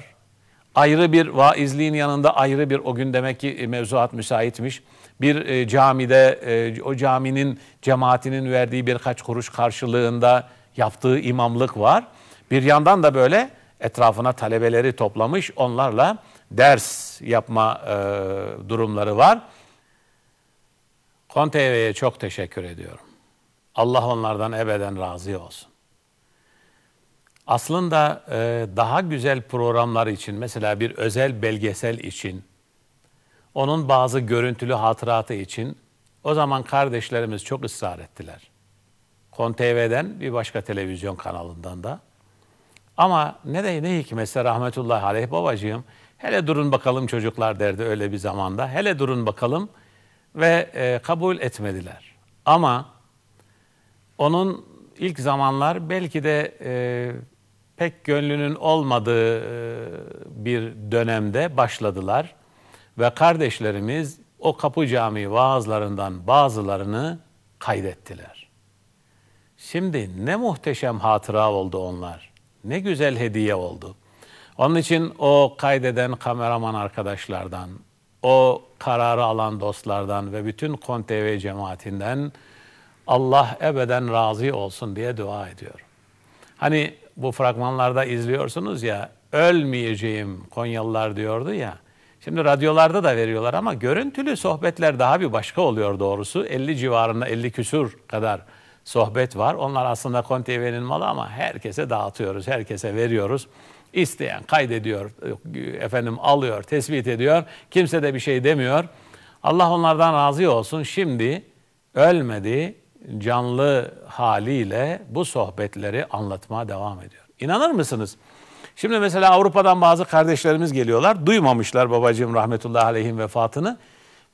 Ayrı bir vaizliğin yanında ayrı bir o gün demek ki mevzuat müsaitmiş. Bir e, camide e, o caminin cemaatinin verdiği birkaç kuruş karşılığında yaptığı imamlık var. Bir yandan da böyle etrafına talebeleri toplamış onlarla ders yapma e, durumları var. KonTV'ye çok teşekkür ediyorum. Allah onlardan ebeden razı olsun. Aslında e, daha güzel programlar için, mesela bir özel belgesel için, onun bazı görüntülü hatıratı için o zaman kardeşlerimiz çok ısrar ettiler. Kon TV'den bir başka televizyon kanalından da. Ama ne de ne hikmetse rahmetullahi aleyh babacığım hele durun bakalım çocuklar derdi öyle bir zamanda. Hele durun bakalım ve e, kabul etmediler. Ama onun ilk zamanlar belki de e, pek gönlünün olmadığı e, bir dönemde başladılar ve kardeşlerimiz o Kapı Camii vaazlarından bazılarını kaydettiler. Şimdi ne muhteşem hatıra oldu onlar. Ne güzel hediye oldu. Onun için o kaydeden kameraman arkadaşlardan, o kararı alan dostlardan ve bütün Kon TV cemaatinden Allah ebeden razı olsun diye dua ediyorum. Hani bu fragmanlarda izliyorsunuz ya ölmeyeceğim Konyalılar diyordu ya. Şimdi radyolarda da veriyorlar ama görüntülü sohbetler daha bir başka oluyor doğrusu. 50 civarında 50 küsur kadar sohbet var. Onlar aslında Kon TV'nin malı ama herkese dağıtıyoruz, herkese veriyoruz. İsteyen kaydediyor, efendim alıyor, tespit ediyor. Kimse de bir şey demiyor. Allah onlardan razı olsun. Şimdi ölmedi, canlı haliyle bu sohbetleri anlatmaya devam ediyor. İnanır mısınız? Şimdi mesela Avrupa'dan bazı kardeşlerimiz geliyorlar. Duymamışlar babacığım rahmetullahi aleyhim vefatını.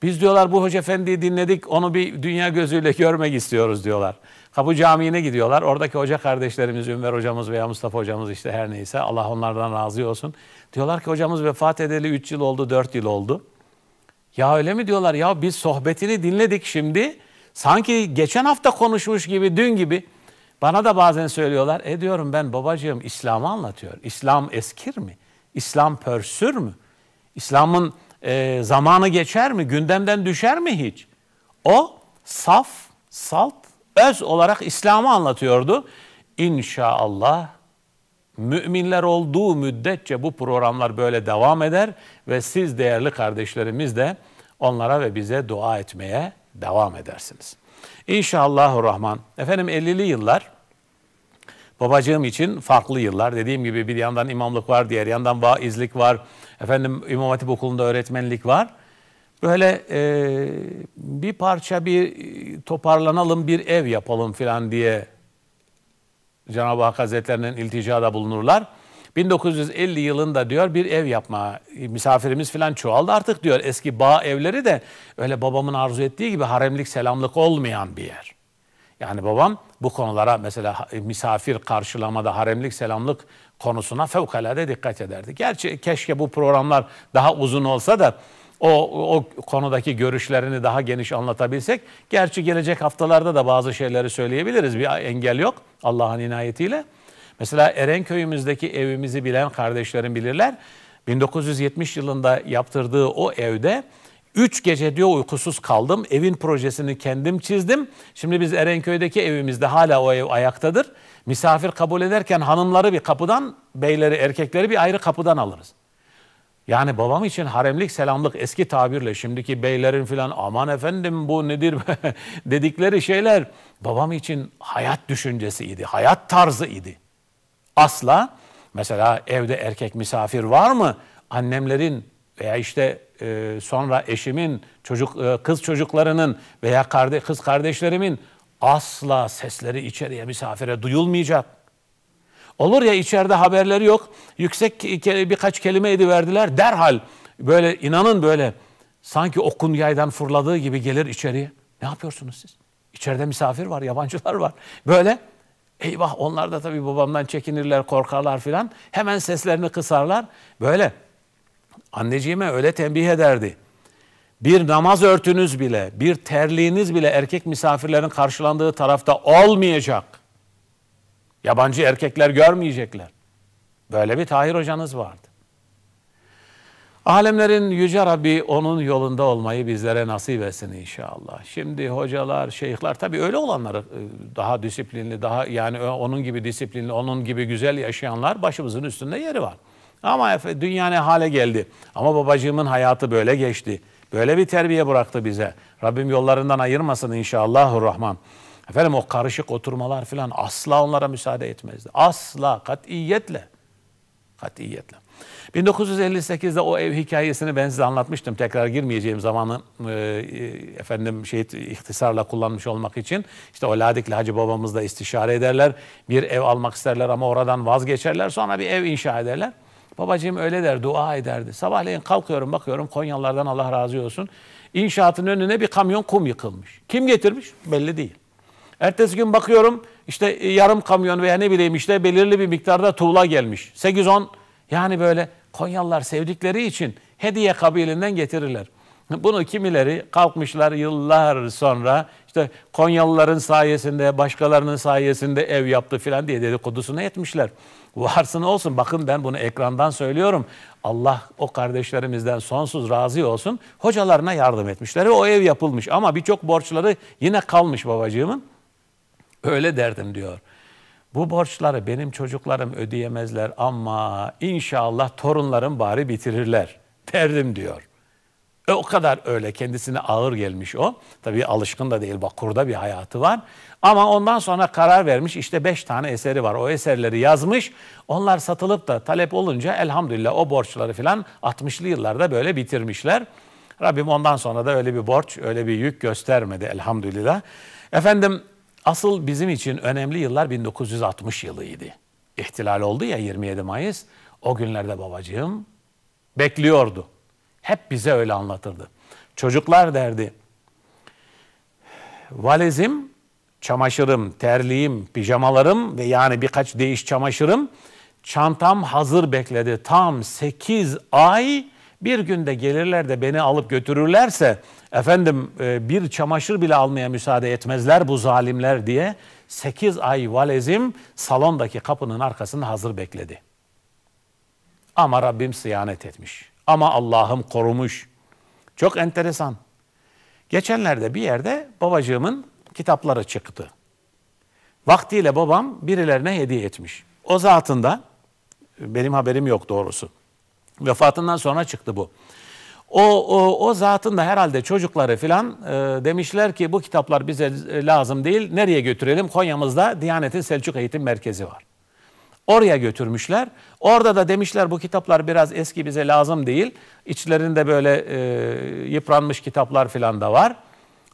Biz diyorlar bu Hoca Efendi'yi dinledik onu bir dünya gözüyle görmek istiyoruz diyorlar. Kapı Camii'ne gidiyorlar. Oradaki hoca kardeşlerimiz Ünver hocamız veya Mustafa hocamız işte her neyse Allah onlardan razı olsun. Diyorlar ki hocamız vefat edeli 3 yıl oldu 4 yıl oldu. Ya öyle mi diyorlar? Ya biz sohbetini dinledik şimdi. Sanki geçen hafta konuşmuş gibi, dün gibi. Bana da bazen söylüyorlar. E diyorum ben babacığım İslam'ı anlatıyor. İslam eskir mi? İslam pörsür mü? İslam'ın e, zamanı geçer mi? Gündemden düşer mi hiç? O saf, salt, öz olarak İslam'ı anlatıyordu. İnşallah müminler olduğu müddetçe bu programlar böyle devam eder ve siz değerli kardeşlerimiz de onlara ve bize dua etmeye devam edersiniz. İnşallahurrahman. Efendim 50'li yıllar babacığım için farklı yıllar. Dediğim gibi bir yandan imamlık var, diğer yandan vaizlik var. Efendim İmam Hatip Okulu'nda öğretmenlik var. Böyle e, bir parça bir toparlanalım, bir ev yapalım filan diye Cenab-ı Hak Hazretlerinin ilticada bulunurlar. 1950 yılında diyor bir ev yapma misafirimiz falan çoğaldı artık diyor eski bağ evleri de öyle babamın arzu ettiği gibi haremlik selamlık olmayan bir yer. Yani babam bu konulara mesela misafir karşılamada haremlik selamlık konusuna fevkalade dikkat ederdi. Gerçi keşke bu programlar daha uzun olsa da o, o konudaki görüşlerini daha geniş anlatabilsek. Gerçi gelecek haftalarda da bazı şeyleri söyleyebiliriz. Bir engel yok Allah'ın inayetiyle. Mesela Erenköy'ümüzdeki evimizi bilen kardeşlerim bilirler. 1970 yılında yaptırdığı o evde Üç gece diyor uykusuz kaldım. Evin projesini kendim çizdim. Şimdi biz Erenköy'deki evimizde hala o ev ayaktadır. Misafir kabul ederken hanımları bir kapıdan, beyleri, erkekleri bir ayrı kapıdan alırız. Yani babam için haremlik selamlık eski tabirle şimdiki beylerin filan aman efendim bu nedir dedikleri şeyler babam için hayat düşüncesiydi, hayat tarzı idi. Asla mesela evde erkek misafir var mı? Annemlerin veya işte e, sonra eşimin, çocuk e, kız çocuklarının veya kardeş, kız kardeşlerimin asla sesleri içeriye misafire duyulmayacak. Olur ya içeride haberleri yok. Yüksek birkaç kelime ediverdiler. Derhal böyle inanın böyle sanki okun yaydan fırladığı gibi gelir içeriye. Ne yapıyorsunuz siz? İçeride misafir var, yabancılar var. Böyle eyvah onlar da tabii babamdan çekinirler, korkarlar filan. Hemen seslerini kısarlar. Böyle anneciğime öyle tembih ederdi. Bir namaz örtünüz bile, bir terliğiniz bile erkek misafirlerin karşılandığı tarafta olmayacak. Yabancı erkekler görmeyecekler. Böyle bir Tahir hocanız vardı. Alemlerin Yüce Rabbi onun yolunda olmayı bizlere nasip etsin inşallah. Şimdi hocalar, şeyhler tabii öyle olanlar e, daha disiplinli, daha yani onun gibi disiplinli, onun gibi güzel yaşayanlar başımızın üstünde yeri var. Ama dünya ne hale geldi. Ama babacığımın hayatı böyle geçti. Böyle bir terbiye bıraktı bize. Rabbim yollarından ayırmasın inşallahurrahman. Efendim o karışık oturmalar filan asla onlara müsaade etmezdi. Asla katiyetle. Katiyetle. 1958'de o ev hikayesini ben size anlatmıştım. Tekrar girmeyeceğim zamanı e, efendim şey ihtisarla kullanmış olmak için. İşte o Ladikli Hacı babamızla istişare ederler. Bir ev almak isterler ama oradan vazgeçerler. Sonra bir ev inşa ederler. Babacığım öyle der, dua ederdi. Sabahleyin kalkıyorum, bakıyorum Konyalılardan Allah razı olsun. İnşaatın önüne bir kamyon kum yıkılmış. Kim getirmiş? Belli değil. Ertesi gün bakıyorum işte e, yarım kamyon veya ne bileyim işte belirli bir miktarda tuğla gelmiş. 8-10 yani böyle Konyalılar sevdikleri için hediye kabilinden getirirler. Bunu kimileri kalkmışlar yıllar sonra işte Konyalıların sayesinde, başkalarının sayesinde ev yaptı filan diye dedikodusunu etmişler. Varsın olsun. Bakın ben bunu ekrandan söylüyorum. Allah o kardeşlerimizden sonsuz razı olsun. Hocalarına yardım etmişler ve o ev yapılmış. Ama birçok borçları yine kalmış babacığımın. Öyle derdim diyor. Bu borçları benim çocuklarım ödeyemezler ama inşallah torunlarım bari bitirirler derdim diyor. E, o kadar öyle kendisine ağır gelmiş o. Tabii alışkın da değil bak kurda bir hayatı var. Ama ondan sonra karar vermiş işte beş tane eseri var. O eserleri yazmış. Onlar satılıp da talep olunca elhamdülillah o borçları filan 60'lı yıllarda böyle bitirmişler. Rabbim ondan sonra da öyle bir borç, öyle bir yük göstermedi elhamdülillah. Efendim asıl bizim için önemli yıllar 1960 yılıydı. İhtilal oldu ya 27 Mayıs. O günlerde babacığım bekliyordu. Hep bize öyle anlatırdı. Çocuklar derdi. Valizim, çamaşırım, terliğim, pijamalarım ve yani birkaç değiş çamaşırım çantam hazır bekledi. Tam 8 ay Bir günde gelirler de beni alıp götürürlerse efendim e, bir çamaşır bile almaya müsaade etmezler bu zalimler diye 8 ay valezim salondaki kapının arkasında hazır bekledi. Ama Rabbim sıyanet etmiş. Ama Allah'ım korumuş. Çok enteresan. Geçenlerde bir yerde babacığımın kitapları çıktı. Vaktiyle babam birilerine hediye etmiş. O zatında benim haberim yok doğrusu. Vefatından sonra çıktı bu. O, o, o zatın da herhalde çocukları filan e, demişler ki bu kitaplar bize lazım değil. Nereye götürelim? Konya'mızda Diyanet'in Selçuk Eğitim Merkezi var. Oraya götürmüşler. Orada da demişler bu kitaplar biraz eski bize lazım değil. İçlerinde böyle e, yıpranmış kitaplar filan da var.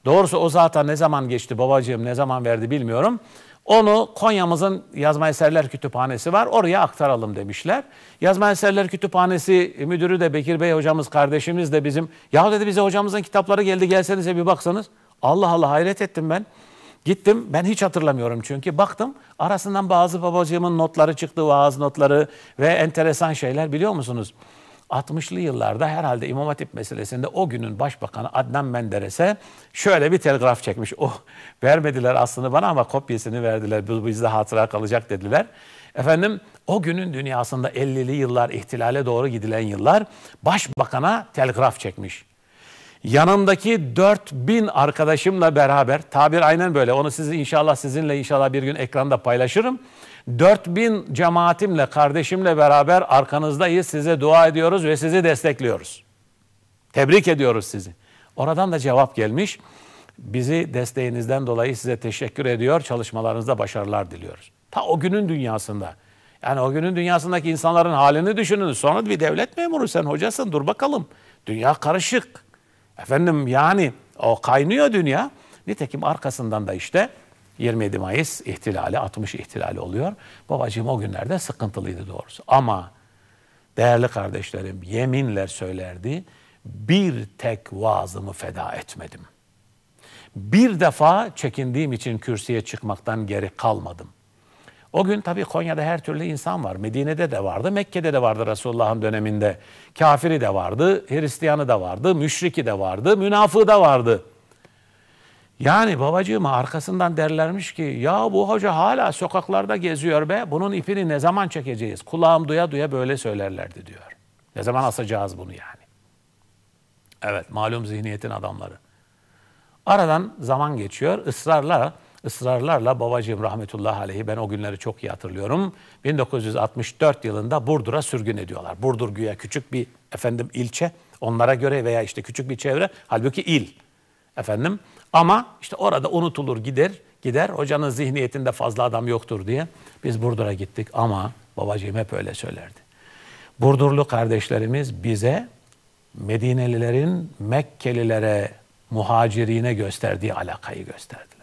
Doğrusu o zaten ne zaman geçti babacığım ne zaman verdi bilmiyorum. Onu Konya'mızın Yazma Eserler Kütüphanesi var. Oraya aktaralım demişler. Yazma Eserler Kütüphanesi müdürü de Bekir Bey hocamız, kardeşimiz de bizim. Ya dedi bize hocamızın kitapları geldi gelsenize bir baksanız. Allah Allah hayret ettim ben. Gittim ben hiç hatırlamıyorum çünkü baktım arasından bazı babacığımın notları çıktı vaaz notları ve enteresan şeyler biliyor musunuz? 60'lı yıllarda herhalde İmam Hatip meselesinde o günün başbakanı Adnan Menderes'e şöyle bir telgraf çekmiş. Oh vermediler aslında bana ama kopyasını verdiler. Bu bizde hatıra kalacak dediler. Efendim o günün dünyasında 50'li yıllar ihtilale doğru gidilen yıllar başbakana telgraf çekmiş. Yanımdaki 4000 arkadaşımla beraber tabir aynen böyle onu sizi inşallah sizinle inşallah bir gün ekranda paylaşırım. 4000 cemaatimle, kardeşimle beraber arkanızdayız. Size dua ediyoruz ve sizi destekliyoruz. Tebrik ediyoruz sizi. Oradan da cevap gelmiş. Bizi desteğinizden dolayı size teşekkür ediyor. Çalışmalarınızda başarılar diliyoruz. Ta o günün dünyasında. Yani o günün dünyasındaki insanların halini düşünün. Sonra bir devlet memuru sen hocasın dur bakalım. Dünya karışık. Efendim yani o kaynıyor dünya. Nitekim arkasından da işte 27 Mayıs ihtilali, 60 ihtilali oluyor. Babacığım o günlerde sıkıntılıydı doğrusu. Ama değerli kardeşlerim yeminler söylerdi. Bir tek vaazımı feda etmedim. Bir defa çekindiğim için kürsüye çıkmaktan geri kalmadım. O gün tabii Konya'da her türlü insan var. Medine'de de vardı, Mekke'de de vardı Resulullah'ın döneminde. Kafiri de vardı, Hristiyanı da vardı, müşriki de vardı, münafığı da vardı. Yani babacığıma arkasından derlermiş ki ya bu hoca hala sokaklarda geziyor be bunun ipini ne zaman çekeceğiz? Kulağım duya duya böyle söylerlerdi diyor. Ne zaman asacağız bunu yani? Evet malum zihniyetin adamları. Aradan zaman geçiyor ısrarla ısrarlarla babacığım rahmetullahi aleyhi ben o günleri çok iyi hatırlıyorum. 1964 yılında Burdur'a sürgün ediyorlar. Burdur güya küçük bir efendim ilçe onlara göre veya işte küçük bir çevre halbuki il efendim. Ama işte orada unutulur gider gider hocanın zihniyetinde fazla adam yoktur diye biz Burdur'a gittik ama babacığım hep öyle söylerdi. Burdurlu kardeşlerimiz bize Medinelilerin Mekkelilere muhacirine gösterdiği alakayı gösterdiler.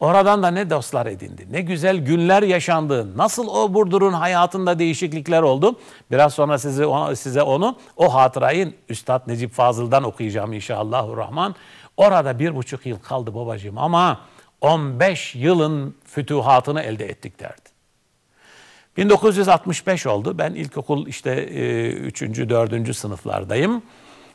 Oradan da ne dostlar edindi, ne güzel günler yaşandı, nasıl o Burdur'un hayatında değişiklikler oldu. Biraz sonra size, size onu, o hatırayı Üstad Necip Fazıl'dan okuyacağım inşallahurrahman. Orada bir buçuk yıl kaldı babacığım ama 15 yılın fütuhatını elde ettik derdi. 1965 oldu. Ben ilkokul işte 3. E, 4. sınıflardayım.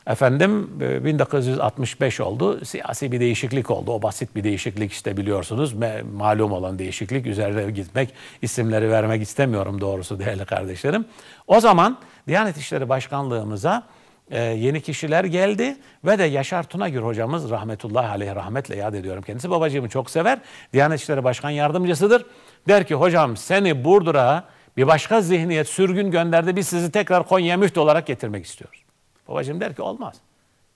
Efendim 1965 e, oldu. Siyasi bir değişiklik oldu. O basit bir değişiklik işte biliyorsunuz. Malum olan değişiklik. Üzerine gitmek, isimleri vermek istemiyorum doğrusu değerli kardeşlerim. O zaman Diyanet İşleri Başkanlığımıza e, yeni kişiler geldi ve de Yaşar Tunagür hocamız rahmetullahi aleyh rahmetle yad ediyorum kendisi. Babacığımı çok sever. Diyanet İşleri Başkan Yardımcısıdır. Der ki hocam seni Burdur'a bir başka zihniyet sürgün gönderdi. Biz sizi tekrar Konya'ya müftü olarak getirmek istiyoruz. Babacığım der ki olmaz.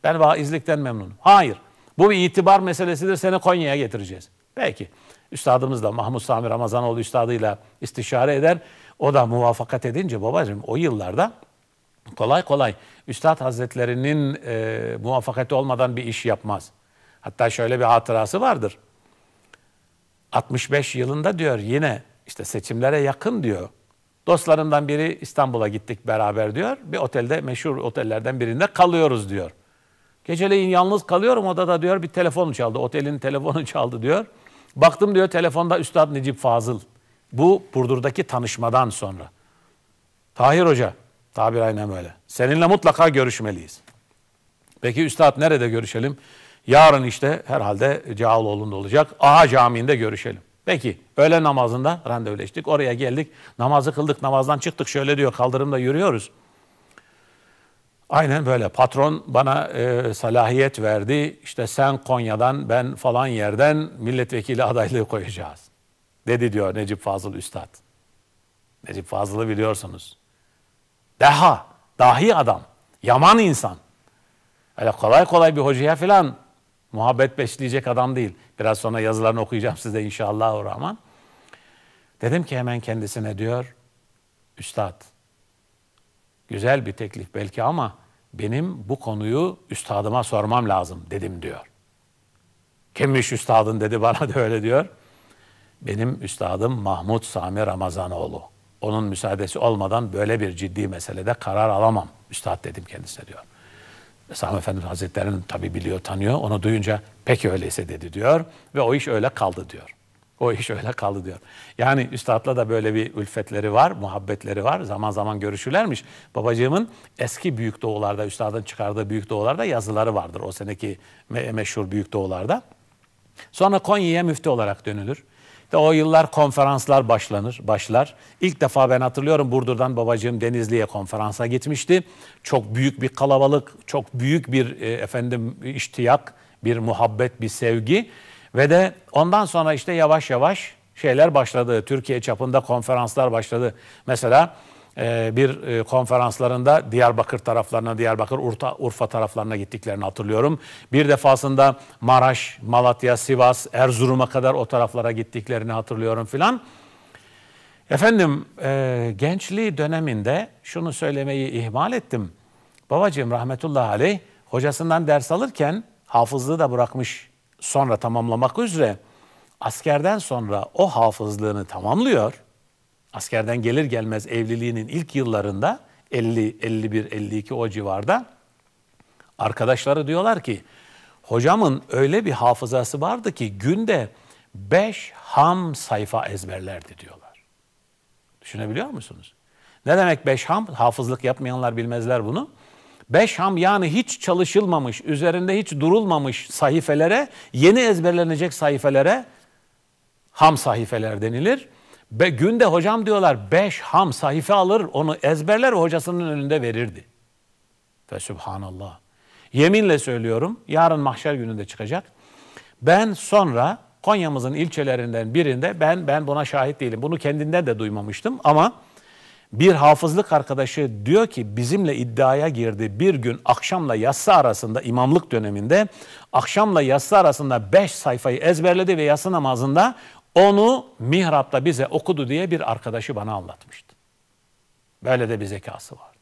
Ben vaizlikten memnunum. Hayır. Bu bir itibar meselesidir. Seni Konya'ya getireceğiz. Peki. Üstadımız da Mahmut Sami Ramazanoğlu üstadıyla istişare eder. O da muvaffakat edince babacığım o yıllarda kolay kolay Üstad Hazretlerinin e, muvaffakati olmadan bir iş yapmaz. Hatta şöyle bir hatırası vardır. 65 yılında diyor yine işte seçimlere yakın diyor. Dostlarından biri İstanbul'a gittik beraber diyor. Bir otelde meşhur otellerden birinde kalıyoruz diyor. Geceleyin yalnız kalıyorum odada diyor bir telefon çaldı. Otelin telefonu çaldı diyor. Baktım diyor telefonda Üstad Necip Fazıl. Bu Burdur'daki tanışmadan sonra. Tahir Hoca Tabir aynen böyle. Seninle mutlaka görüşmeliyiz. Peki üstad nerede görüşelim? Yarın işte herhalde Cağaloğlu'nda olacak. Aha Camii'nde görüşelim. Peki öğle namazında randevuleştik. Oraya geldik. Namazı kıldık. Namazdan çıktık. Şöyle diyor kaldırımda yürüyoruz. Aynen böyle. Patron bana e, salahiyet verdi. İşte sen Konya'dan ben falan yerden milletvekili adaylığı koyacağız. Dedi diyor Necip Fazıl Üstad. Necip Fazıl'ı biliyorsunuz. Deha, dahi adam, yaman insan. Öyle kolay kolay bir hocaya falan muhabbet besleyecek adam değil. Biraz sonra yazılarını okuyacağım size inşallah rahman. Dedim ki hemen kendisine diyor, Üstad, güzel bir teklif belki ama benim bu konuyu üstadıma sormam lazım dedim diyor. Kimmiş üstadın dedi bana da öyle diyor. Benim üstadım Mahmut Sami Ramazanoğlu. Onun müsaadesi olmadan böyle bir ciddi meselede karar alamam. Üstad dedim kendisine diyor. Sami Efendi Hazretleri'nin tabi biliyor, tanıyor. Onu duyunca peki öyleyse dedi diyor. Ve o iş öyle kaldı diyor. O iş öyle kaldı diyor. Yani üstadla da böyle bir ülfetleri var, muhabbetleri var. Zaman zaman görüşürlermiş. Babacığımın eski büyük doğularda, üstadın çıkardığı büyük doğularda yazıları vardır. O seneki me- meşhur büyük doğularda. Sonra Konya'ya müftü olarak dönülür. İşte o yıllar konferanslar başlanır, başlar. İlk defa ben hatırlıyorum Burdur'dan babacığım Denizli'ye konferansa gitmişti. Çok büyük bir kalabalık, çok büyük bir e, efendim iştiyak, bir muhabbet, bir sevgi. Ve de ondan sonra işte yavaş yavaş şeyler başladı. Türkiye çapında konferanslar başladı. Mesela bir e, konferanslarında Diyarbakır taraflarına, Diyarbakır, Urfa, Urfa taraflarına gittiklerini hatırlıyorum. Bir defasında Maraş, Malatya, Sivas, Erzurum'a kadar o taraflara gittiklerini hatırlıyorum filan. Efendim e, gençliği döneminde şunu söylemeyi ihmal ettim. Babacığım rahmetullahi aleyh hocasından ders alırken hafızlığı da bırakmış sonra tamamlamak üzere askerden sonra o hafızlığını tamamlıyor. Askerden gelir gelmez evliliğinin ilk yıllarında 50 51 52 o civarda arkadaşları diyorlar ki hocamın öyle bir hafızası vardı ki günde 5 ham sayfa ezberlerdi diyorlar. Düşünebiliyor musunuz? Ne demek 5 ham? Hafızlık yapmayanlar bilmezler bunu. Beş ham yani hiç çalışılmamış, üzerinde hiç durulmamış sahifelere, yeni ezberlenecek sahifelere ham sahifeler denilir. Be, günde hocam diyorlar beş ham sahife alır, onu ezberler hocasının önünde verirdi. Ve subhanallah. Yeminle söylüyorum, yarın mahşer gününde çıkacak. Ben sonra Konya'mızın ilçelerinden birinde, ben ben buna şahit değilim. Bunu kendinden de duymamıştım ama bir hafızlık arkadaşı diyor ki bizimle iddiaya girdi. Bir gün akşamla yatsı arasında imamlık döneminde akşamla yatsı arasında beş sayfayı ezberledi ve yatsı namazında onu mihrapta bize okudu diye bir arkadaşı bana anlatmıştı. Böyle de bir zekası vardı.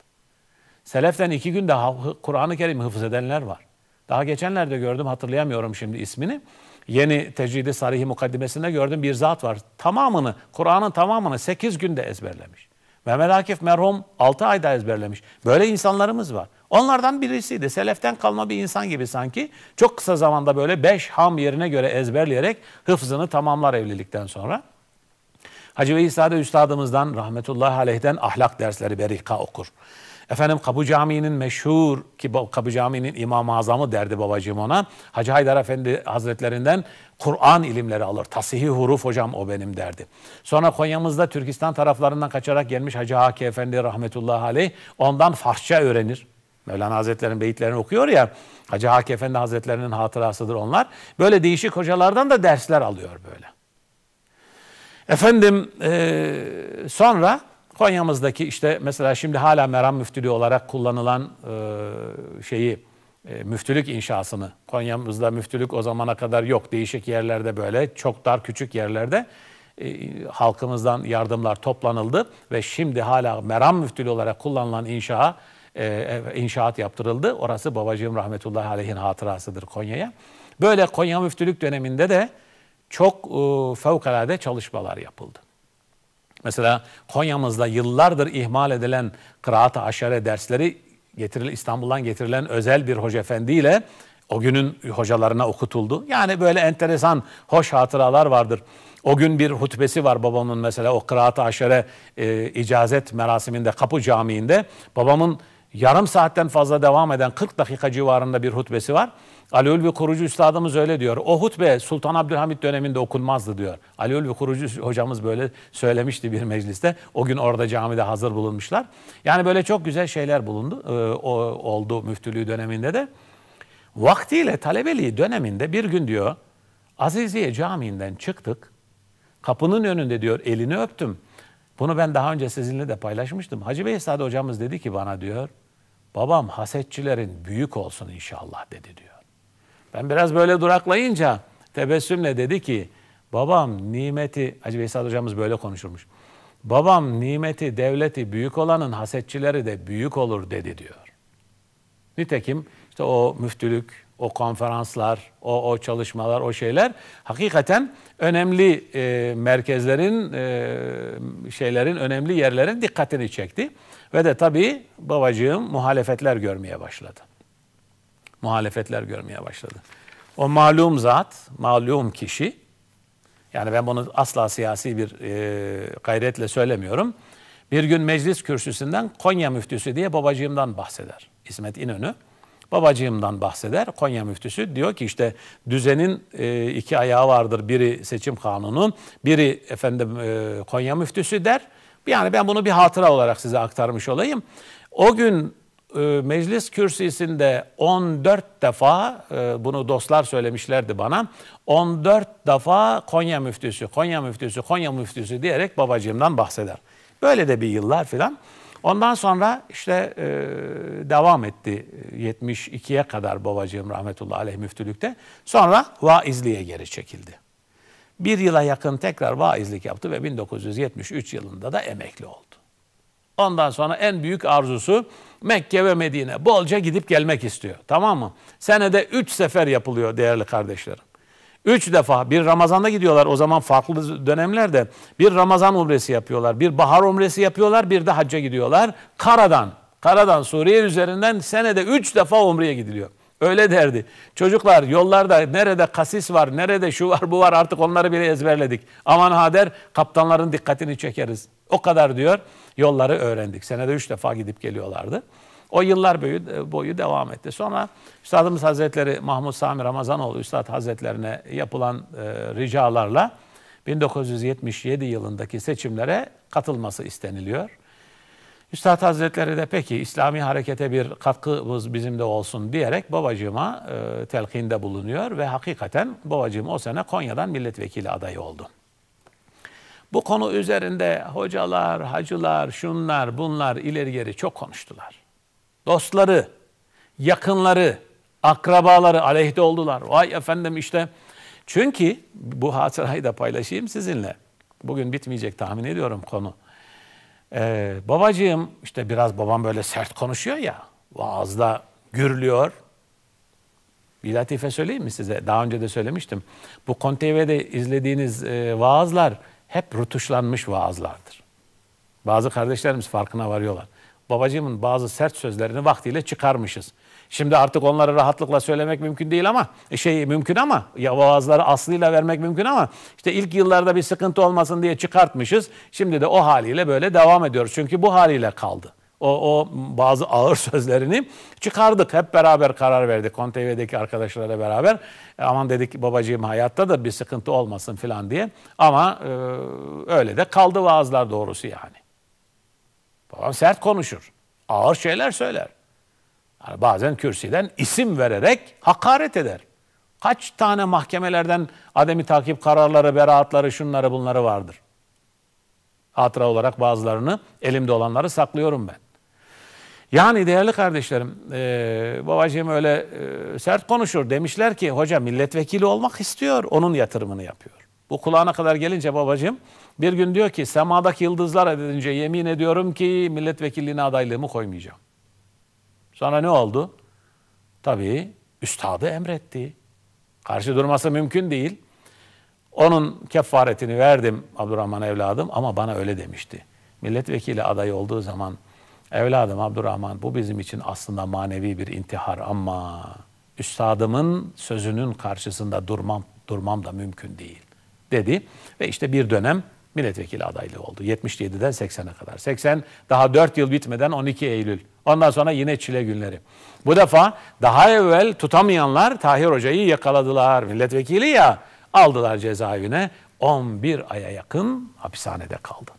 Seleften iki günde Kur'an-ı Kerim hıfz edenler var. Daha geçenlerde gördüm hatırlayamıyorum şimdi ismini. Yeni Tecrid-i Sarih mukaddimesinde gördüm bir zat var. Tamamını, Kur'an'ın tamamını sekiz günde ezberlemiş. Mehmet Akif merhum 6 ayda ezberlemiş. Böyle insanlarımız var. Onlardan birisiydi. Seleften kalma bir insan gibi sanki. Çok kısa zamanda böyle 5 ham yerine göre ezberleyerek hıfzını tamamlar evlilikten sonra. Hacı Veys Sade Üstadımızdan rahmetullahi aleyhden ahlak dersleri berika okur. Efendim Kapı Camii'nin meşhur ki Kapı Camii'nin İmam-ı Azamı derdi babacığım ona. Hacı Haydar Efendi Hazretlerinden Kur'an ilimleri alır. Tasihi huruf hocam o benim derdi. Sonra Konya'mızda Türkistan taraflarından kaçarak gelmiş Hacı Haki Efendi rahmetullahi aleyh ondan Farsça öğrenir. Mevlana Hazretleri'nin beyitlerini okuyor ya. Hacı Haki Efendi Hazretleri'nin hatırasıdır onlar. Böyle değişik hocalardan da dersler alıyor böyle. Efendim ee, sonra Konya'mızdaki işte mesela şimdi hala Meram Müftülüğü olarak kullanılan e, şeyi e, müftülük inşasını Konya'mızda müftülük o zamana kadar yok. Değişik yerlerde böyle çok dar küçük yerlerde e, halkımızdan yardımlar toplanıldı ve şimdi hala Meram Müftülüğü olarak kullanılan inşa inşaat yaptırıldı. Orası babacığım rahmetullahi aleyhin hatırasıdır Konya'ya. Böyle Konya Müftülük döneminde de çok e, fevkalade çalışmalar yapıldı. Mesela Konya'mızda yıllardır ihmal edilen kıraat-ı aşere dersleri getirilen, İstanbul'dan getirilen özel bir hoca efendiyle o günün hocalarına okutuldu. Yani böyle enteresan, hoş hatıralar vardır. O gün bir hutbesi var babamın mesela o kıraat-ı aşere e, icazet merasiminde Kapı Camii'nde. Babamın yarım saatten fazla devam eden 40 dakika civarında bir hutbesi var. Ali Ulvi Kurucu Üstadımız öyle diyor. O hutbe Sultan Abdülhamit döneminde okunmazdı diyor. Ali Ulvi Kurucu hocamız böyle söylemişti bir mecliste. O gün orada camide hazır bulunmuşlar. Yani böyle çok güzel şeyler bulundu. Ee, o, oldu müftülüğü döneminde de. Vaktiyle talebeliği döneminde bir gün diyor Aziziye Camii'nden çıktık. Kapının önünde diyor elini öptüm. Bunu ben daha önce sizinle de paylaşmıştım. Hacı Bey Sade hocamız dedi ki bana diyor, babam hasetçilerin büyük olsun inşallah dedi diyor. Ben biraz böyle duraklayınca tebessümle dedi ki, babam nimeti, Hacı Veysel hocamız böyle konuşurmuş. Babam nimeti, devleti büyük olanın hasetçileri de büyük olur dedi diyor. Nitekim işte o müftülük, o konferanslar, o, o çalışmalar, o şeyler hakikaten önemli e, merkezlerin, e, şeylerin, önemli yerlerin dikkatini çekti. Ve de tabii babacığım muhalefetler görmeye başladı. Muhalefetler görmeye başladı. O malum zat, malum kişi, yani ben bunu asla siyasi bir e, gayretle söylemiyorum. Bir gün meclis kürsüsünden Konya müftüsü diye babacığımdan bahseder. İsmet İnönü. Babacığımdan bahseder. Konya müftüsü diyor ki işte düzenin e, iki ayağı vardır. Biri seçim kanunu, biri efendim e, Konya müftüsü der. Yani ben bunu bir hatıra olarak size aktarmış olayım. O gün e, meclis kürsüsünde 14 defa e, bunu dostlar söylemişlerdi bana. 14 defa Konya müftüsü, Konya müftüsü, Konya müftüsü diyerek babacığımdan bahseder. Böyle de bir yıllar filan. Ondan sonra işte e, devam etti 72'ye kadar babacığım rahmetullahi aleyh müftülükte. Sonra vaizliğe geri çekildi. Bir yıla yakın tekrar vaizlik yaptı ve 1973 yılında da emekli oldu. Ondan sonra en büyük arzusu Mekke ve Medine. Bolca gidip gelmek istiyor. Tamam mı? Senede üç sefer yapılıyor değerli kardeşlerim. Üç defa bir Ramazan'da gidiyorlar o zaman farklı dönemlerde bir Ramazan umresi yapıyorlar, bir bahar umresi yapıyorlar, bir de hacca gidiyorlar. Karadan, karadan Suriye üzerinden senede üç defa umreye gidiliyor. Öyle derdi. Çocuklar yollarda nerede kasis var, nerede şu var bu var artık onları bile ezberledik. Aman hader kaptanların dikkatini çekeriz. O kadar diyor yolları öğrendik. Senede üç defa gidip geliyorlardı. O yıllar boyu, boyu devam etti. Sonra Üstadımız Hazretleri Mahmud Sami Ramazanoğlu Üstad Hazretlerine yapılan e, ricalarla 1977 yılındaki seçimlere katılması isteniliyor. Üstad Hazretleri de peki İslami harekete bir katkımız bizim de olsun diyerek babacığıma e, telkinde bulunuyor ve hakikaten babacığım o sene Konya'dan milletvekili adayı oldu. Bu konu üzerinde hocalar, hacılar, şunlar, bunlar ileri geri çok konuştular. Dostları, yakınları, akrabaları aleyhde oldular. Vay efendim işte. Çünkü bu hatırayı da paylaşayım sizinle. Bugün bitmeyecek tahmin ediyorum konu. Ee, babacığım işte biraz babam böyle sert konuşuyor ya. Vaazda gürlüyor. Bir latife söyleyeyim mi size? Daha önce de söylemiştim. Bu KonTV'de izlediğiniz e, vaazlar hep rutuşlanmış vaazlardır. Bazı kardeşlerimiz farkına varıyorlar. Babacığımın bazı sert sözlerini vaktiyle çıkarmışız. Şimdi artık onları rahatlıkla söylemek mümkün değil ama e, şey mümkün ama ya vaazları aslıyla vermek mümkün ama işte ilk yıllarda bir sıkıntı olmasın diye çıkartmışız. Şimdi de o haliyle böyle devam ediyoruz. Çünkü bu haliyle kaldı. O, o bazı ağır sözlerini çıkardık. Hep beraber karar verdik. KonTV'deki arkadaşlarla beraber. Aman dedik babacığım hayatta da bir sıkıntı olmasın falan diye. Ama e, öyle de kaldı vaazlar doğrusu yani. Babam sert konuşur. Ağır şeyler söyler. Yani bazen kürsüden isim vererek hakaret eder. Kaç tane mahkemelerden ademi takip kararları, beraatları, şunları bunları vardır. Hatıra olarak bazılarını, elimde olanları saklıyorum ben. Yani değerli kardeşlerim, e, babacığım öyle e, sert konuşur. Demişler ki hoca milletvekili olmak istiyor, onun yatırımını yapıyor. Bu kulağına kadar gelince babacığım bir gün diyor ki semadaki yıldızlar edince yemin ediyorum ki milletvekilliğine adaylığımı koymayacağım. Sonra ne oldu? Tabii üstadı emretti. Karşı durması mümkün değil. Onun kefaretini verdim Abdurrahman evladım ama bana öyle demişti. Milletvekili adayı olduğu zaman evladım Abdurrahman bu bizim için aslında manevi bir intihar ama üstadımın sözünün karşısında durmam durmam da mümkün değil. dedi. Ve işte bir dönem milletvekili adaylığı oldu. 77'den 80'e kadar. 80 daha 4 yıl bitmeden 12 Eylül. Ondan sonra yine çile günleri. Bu defa daha evvel tutamayanlar Tahir Hoca'yı yakaladılar. Milletvekili ya aldılar cezaevine. 11 aya yakın hapishanede kaldı.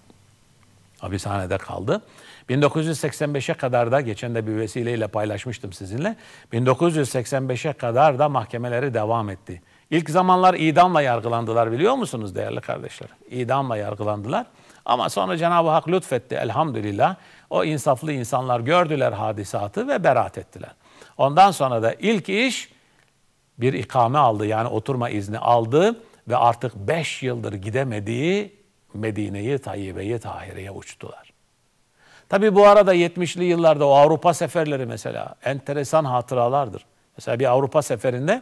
Hapishanede kaldı. 1985'e kadar da geçen de bir vesileyle paylaşmıştım sizinle. 1985'e kadar da mahkemeleri devam etti. İlk zamanlar idamla yargılandılar biliyor musunuz değerli kardeşler? İdamla yargılandılar. Ama sonra Cenab-ı Hak lütfetti elhamdülillah. O insaflı insanlar gördüler hadisatı ve beraat ettiler. Ondan sonra da ilk iş bir ikame aldı yani oturma izni aldı ve artık beş yıldır gidemediği Medine'yi, Tayyibe'yi, Tahire'ye uçtular. Tabi bu arada 70'li yıllarda o Avrupa seferleri mesela enteresan hatıralardır. Mesela bir Avrupa seferinde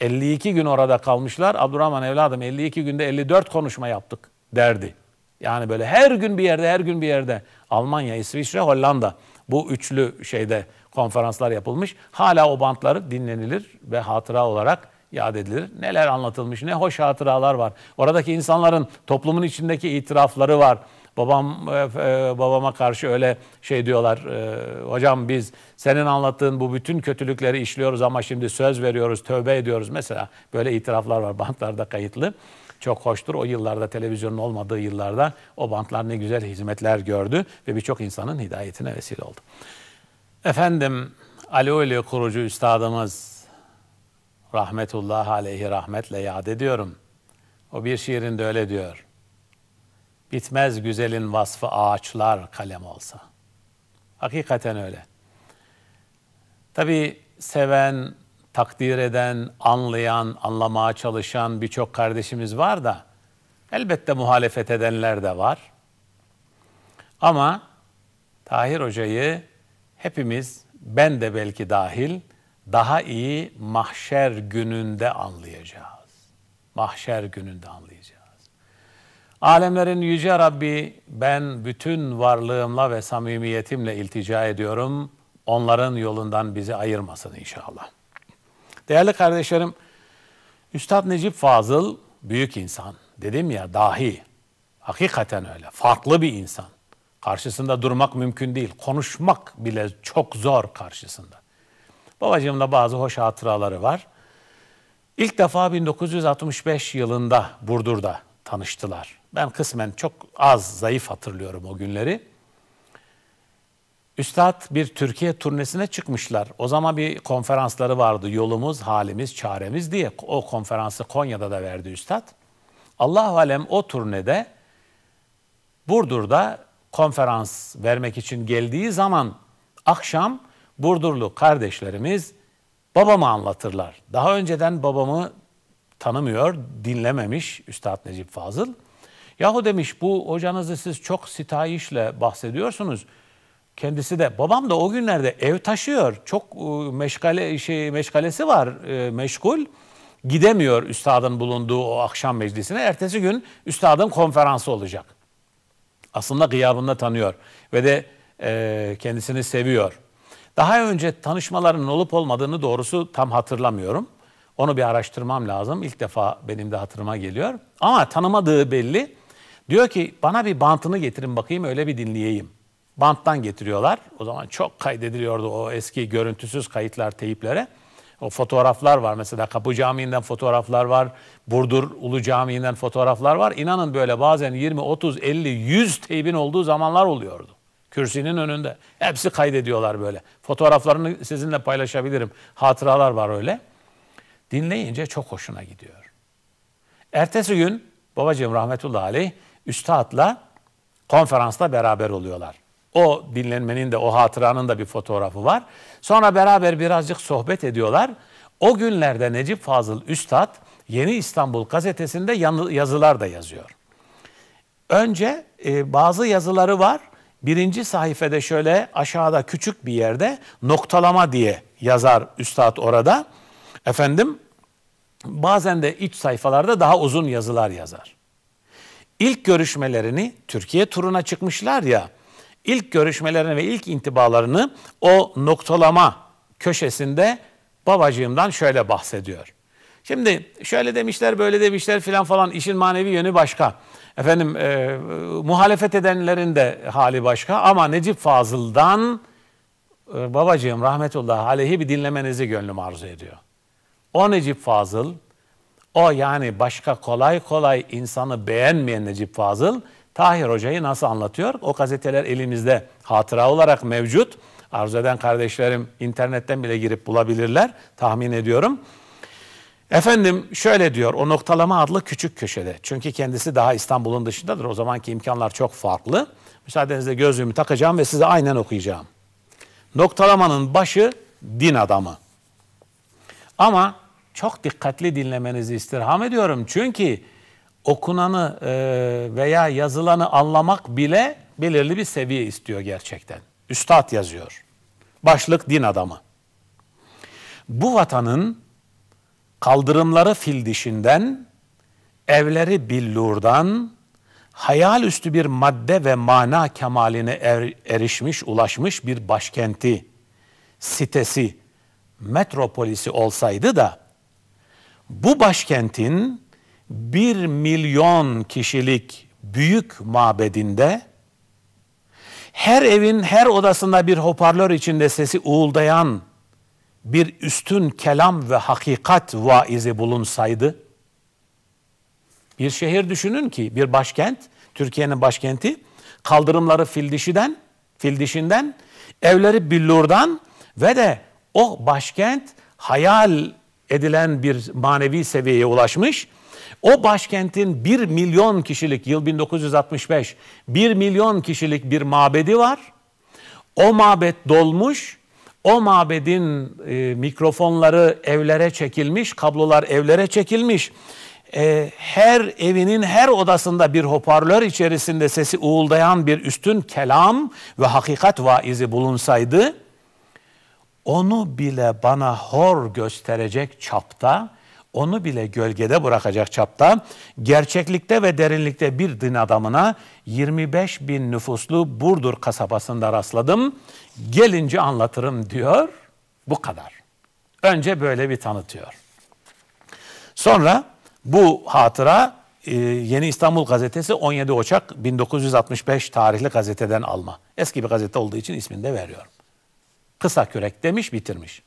52 gün orada kalmışlar. Abdurrahman evladım 52 günde 54 konuşma yaptık derdi. Yani böyle her gün bir yerde, her gün bir yerde. Almanya, İsviçre, Hollanda bu üçlü şeyde konferanslar yapılmış. Hala o bantları dinlenilir ve hatıra olarak yad edilir. Neler anlatılmış, ne hoş hatıralar var. Oradaki insanların toplumun içindeki itirafları var. Babam e, e, babama karşı öyle şey diyorlar. E, hocam biz senin anlattığın bu bütün kötülükleri işliyoruz ama şimdi söz veriyoruz, tövbe ediyoruz. Mesela böyle itiraflar var bantlarda kayıtlı. Çok hoştur. O yıllarda televizyonun olmadığı yıllarda o bantlar ne güzel hizmetler gördü ve birçok insanın hidayetine vesile oldu. Efendim Ali kurucu üstadımız rahmetullah aleyhi rahmetle yad ediyorum. O bir şiirinde öyle diyor. Bitmez güzelin vasfı ağaçlar kalem olsa. Hakikaten öyle. Tabi seven, takdir eden, anlayan, anlamaya çalışan birçok kardeşimiz var da elbette muhalefet edenler de var. Ama Tahir Hoca'yı hepimiz, ben de belki dahil, daha iyi mahşer gününde anlayacağız. Mahşer gününde anlayacağız. Alemlerin yüce Rabbi ben bütün varlığımla ve samimiyetimle iltica ediyorum. Onların yolundan bizi ayırmasın inşallah. Değerli kardeşlerim, Üstad Necip Fazıl büyük insan. Dedim ya dahi. Hakikaten öyle. Farklı bir insan. Karşısında durmak mümkün değil. Konuşmak bile çok zor karşısında. Babacığımla bazı hoş hatıraları var. İlk defa 1965 yılında Burdur'da tanıştılar. Ben kısmen çok az, zayıf hatırlıyorum o günleri. Üstad bir Türkiye turnesine çıkmışlar. O zaman bir konferansları vardı. Yolumuz, halimiz, çaremiz diye. O konferansı Konya'da da verdi Üstad. Allah alem o turnede Burdur'da konferans vermek için geldiği zaman akşam Burdurlu kardeşlerimiz babamı anlatırlar. Daha önceden babamı tanımıyor, dinlememiş Üstad Necip Fazıl. Yahu demiş bu hocanızı siz çok sitayişle bahsediyorsunuz. Kendisi de babam da o günlerde ev taşıyor. Çok e, meşgale şey meşgalesi var, e, meşgul. Gidemiyor üstadın bulunduğu o akşam meclisine. Ertesi gün üstadın konferansı olacak. Aslında gıyabında tanıyor ve de e, kendisini seviyor. Daha önce tanışmaların olup olmadığını doğrusu tam hatırlamıyorum. Onu bir araştırmam lazım. İlk defa benim de hatırıma geliyor. Ama tanımadığı belli. Diyor ki bana bir bantını getirin bakayım öyle bir dinleyeyim. Banttan getiriyorlar. O zaman çok kaydediliyordu o eski görüntüsüz kayıtlar teyiplere. O fotoğraflar var mesela Kapı Camii'nden fotoğraflar var. Burdur Ulu Camii'nden fotoğraflar var. İnanın böyle bazen 20, 30, 50, 100 teybin olduğu zamanlar oluyordu. Kürsünün önünde. Hepsi kaydediyorlar böyle. Fotoğraflarını sizinle paylaşabilirim. Hatıralar var öyle. Dinleyince çok hoşuna gidiyor. Ertesi gün babacığım rahmetullahi aleyh üstadla konferansta beraber oluyorlar. O dinlenmenin de o hatıranın da bir fotoğrafı var. Sonra beraber birazcık sohbet ediyorlar. O günlerde Necip Fazıl Üstad Yeni İstanbul gazetesinde yazılar da yazıyor. Önce e, bazı yazıları var. Birinci sayfada şöyle aşağıda küçük bir yerde noktalama diye yazar Üstad orada. Efendim bazen de iç sayfalarda daha uzun yazılar yazar. İlk görüşmelerini Türkiye turuna çıkmışlar ya. İlk görüşmelerini ve ilk intibalarını o noktalama köşesinde babacığımdan şöyle bahsediyor. Şimdi şöyle demişler, böyle demişler filan falan işin manevi yönü başka. Efendim e, muhalefet edenlerin de hali başka ama Necip Fazıl'dan e, babacığım rahmetullah aleyhi bir dinlemenizi gönlüm arzu ediyor. O Necip Fazıl, o yani başka kolay kolay insanı beğenmeyen Necip Fazıl, Tahir Hoca'yı nasıl anlatıyor? O gazeteler elimizde hatıra olarak mevcut. Arzu eden kardeşlerim internetten bile girip bulabilirler tahmin ediyorum. Efendim şöyle diyor o noktalama adlı küçük köşede. Çünkü kendisi daha İstanbul'un dışındadır. O zamanki imkanlar çok farklı. Müsaadenizle gözlüğümü takacağım ve size aynen okuyacağım. Noktalamanın başı din adamı. Ama çok dikkatli dinlemenizi istirham ediyorum. Çünkü okunanı e, veya yazılanı anlamak bile belirli bir seviye istiyor gerçekten. Üstad yazıyor. Başlık din adamı. Bu vatanın kaldırımları fil dişinden, evleri billurdan, hayal üstü bir madde ve mana kemaline er, erişmiş, ulaşmış bir başkenti, sitesi, metropolisi olsaydı da bu başkentin bir milyon kişilik büyük mabedinde her evin her odasında bir hoparlör içinde sesi uğuldayan bir üstün kelam ve hakikat vaizi bulunsaydı, bir şehir düşünün ki bir başkent, Türkiye'nin başkenti, kaldırımları fil dişiden, fil dişinden, evleri billurdan ve de o başkent hayal edilen bir manevi seviyeye ulaşmış. O başkentin bir milyon kişilik yıl 1965 bir milyon kişilik bir mabedi var. O mabet dolmuş o mabedin e, mikrofonları evlere çekilmiş, kablolar evlere çekilmiş. E, her evinin her odasında bir hoparlör içerisinde sesi uğuldayan bir üstün kelam ve hakikat vaizi bulunsaydı, onu bile bana hor gösterecek çapta, onu bile gölgede bırakacak çapta, gerçeklikte ve derinlikte bir din adamına 25 bin nüfuslu Burdur kasabasında rastladım. Gelince anlatırım diyor. Bu kadar. Önce böyle bir tanıtıyor. Sonra bu hatıra e, Yeni İstanbul Gazetesi 17 Ocak 1965 tarihli gazeteden alma. Eski bir gazete olduğu için ismini de veriyorum. Kısa kürek demiş bitirmiş.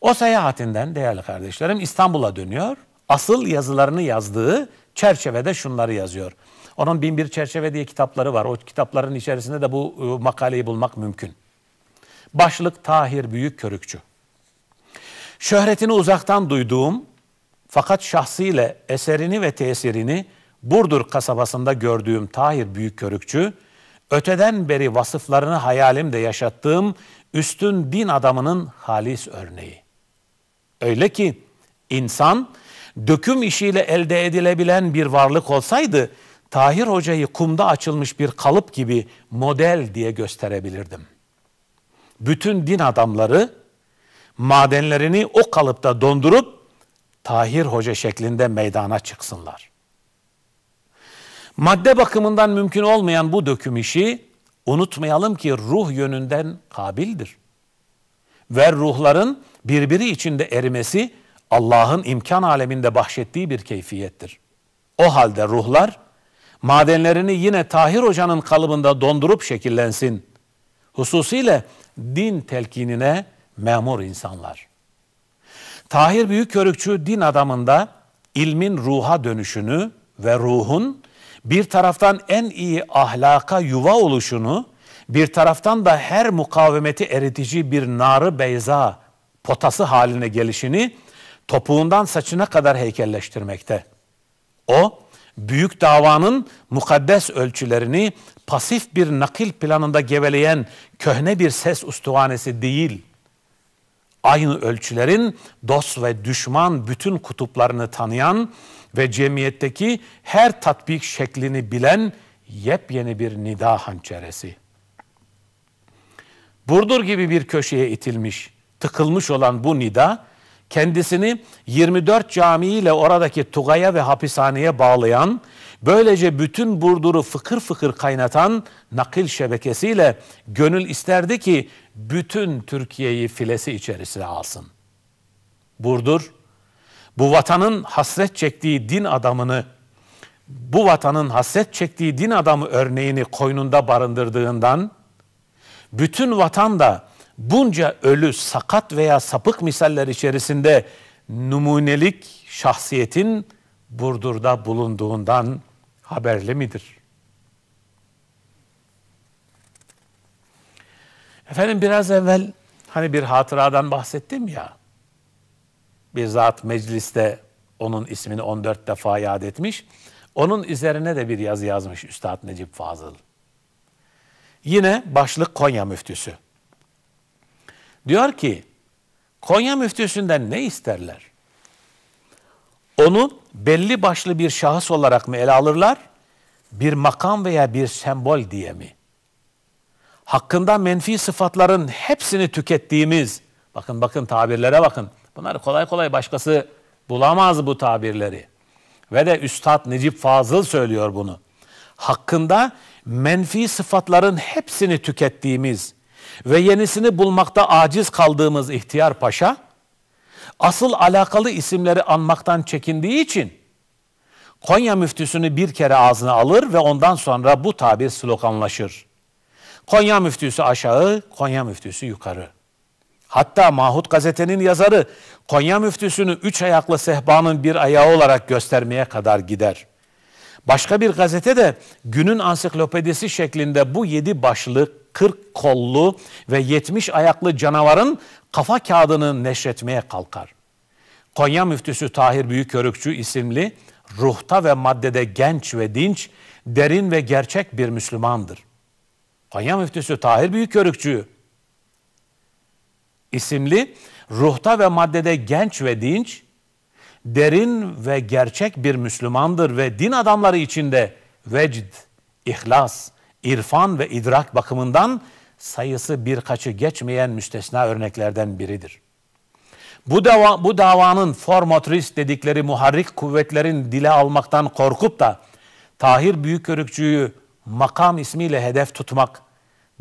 O seyahatinden değerli kardeşlerim İstanbul'a dönüyor. Asıl yazılarını yazdığı çerçevede şunları yazıyor. Onun bin bir çerçeve diye kitapları var. O kitapların içerisinde de bu e, makaleyi bulmak mümkün. Başlık Tahir Büyük Körükçü. Şöhretini uzaktan duyduğum fakat şahsıyla eserini ve tesirini Burdur kasabasında gördüğüm Tahir Büyük Körükçü, öteden beri vasıflarını hayalimde yaşattığım üstün din adamının halis örneği. Öyle ki insan döküm işiyle elde edilebilen bir varlık olsaydı Tahir Hoca'yı kumda açılmış bir kalıp gibi model diye gösterebilirdim. Bütün din adamları madenlerini o kalıpta dondurup Tahir Hoca şeklinde meydana çıksınlar. Madde bakımından mümkün olmayan bu döküm işi unutmayalım ki ruh yönünden kabildir. Ve ruhların birbiri içinde erimesi Allah'ın imkan aleminde bahşettiği bir keyfiyettir. O halde ruhlar madenlerini yine Tahir Hoca'nın kalıbında dondurup şekillensin. Hususiyle din telkinine memur insanlar. Tahir Büyükkörükçü din adamında ilmin ruha dönüşünü ve ruhun bir taraftan en iyi ahlaka yuva oluşunu, bir taraftan da her mukavemeti eritici bir narı beyza potası haline gelişini topuğundan saçına kadar heykelleştirmekte. O, büyük davanın mukaddes ölçülerini pasif bir nakil planında geveleyen köhne bir ses ustuvanesi değil, aynı ölçülerin dost ve düşman bütün kutuplarını tanıyan ve cemiyetteki her tatbik şeklini bilen yepyeni bir nida hançeresi. Burdur gibi bir köşeye itilmiş, tıkılmış olan bu nida, kendisini 24 camiyle oradaki Tugay'a ve hapishaneye bağlayan, böylece bütün Burdur'u fıkır fıkır kaynatan nakil şebekesiyle gönül isterdi ki bütün Türkiye'yi filesi içerisine alsın. Burdur, bu vatanın hasret çektiği din adamını, bu vatanın hasret çektiği din adamı örneğini koynunda barındırdığından, bütün vatan da bunca ölü, sakat veya sapık misaller içerisinde numunelik şahsiyetin Burdur'da bulunduğundan haberli midir? Efendim biraz evvel hani bir hatıradan bahsettim ya. Bir zat mecliste onun ismini 14 defa yad etmiş. Onun üzerine de bir yazı yazmış Üstad Necip Fazıl. Yine başlık Konya müftüsü. Diyor ki Konya müftüsünden ne isterler? Onu belli başlı bir şahıs olarak mı ele alırlar? Bir makam veya bir sembol diye mi? Hakkında menfi sıfatların hepsini tükettiğimiz, bakın bakın tabirlere bakın. Bunlar kolay kolay başkası bulamaz bu tabirleri. Ve de Üstad Necip Fazıl söylüyor bunu. Hakkında menfi sıfatların hepsini tükettiğimiz ve yenisini bulmakta aciz kaldığımız ihtiyar paşa, asıl alakalı isimleri anmaktan çekindiği için Konya müftüsünü bir kere ağzına alır ve ondan sonra bu tabir sloganlaşır. Konya müftüsü aşağı, Konya müftüsü yukarı. Hatta Mahut gazetenin yazarı Konya müftüsünü üç ayaklı sehbanın bir ayağı olarak göstermeye kadar gider. Başka bir gazete de günün ansiklopedisi şeklinde bu yedi başlı, kırk kollu ve yetmiş ayaklı canavarın kafa kağıdını neşretmeye kalkar. Konya müftüsü Tahir Büyükörükçü isimli ruhta ve maddede genç ve dinç, derin ve gerçek bir Müslümandır. Konya müftüsü Tahir Büyükörükçü isimli ruhta ve maddede genç ve dinç, derin ve gerçek bir Müslümandır ve din adamları içinde vecd, ihlas, irfan ve idrak bakımından sayısı birkaçı geçmeyen müstesna örneklerden biridir. Bu, dava, bu davanın formotris dedikleri muharrik kuvvetlerin dile almaktan korkup da Tahir Büyükörükçü'yü makam ismiyle hedef tutmak,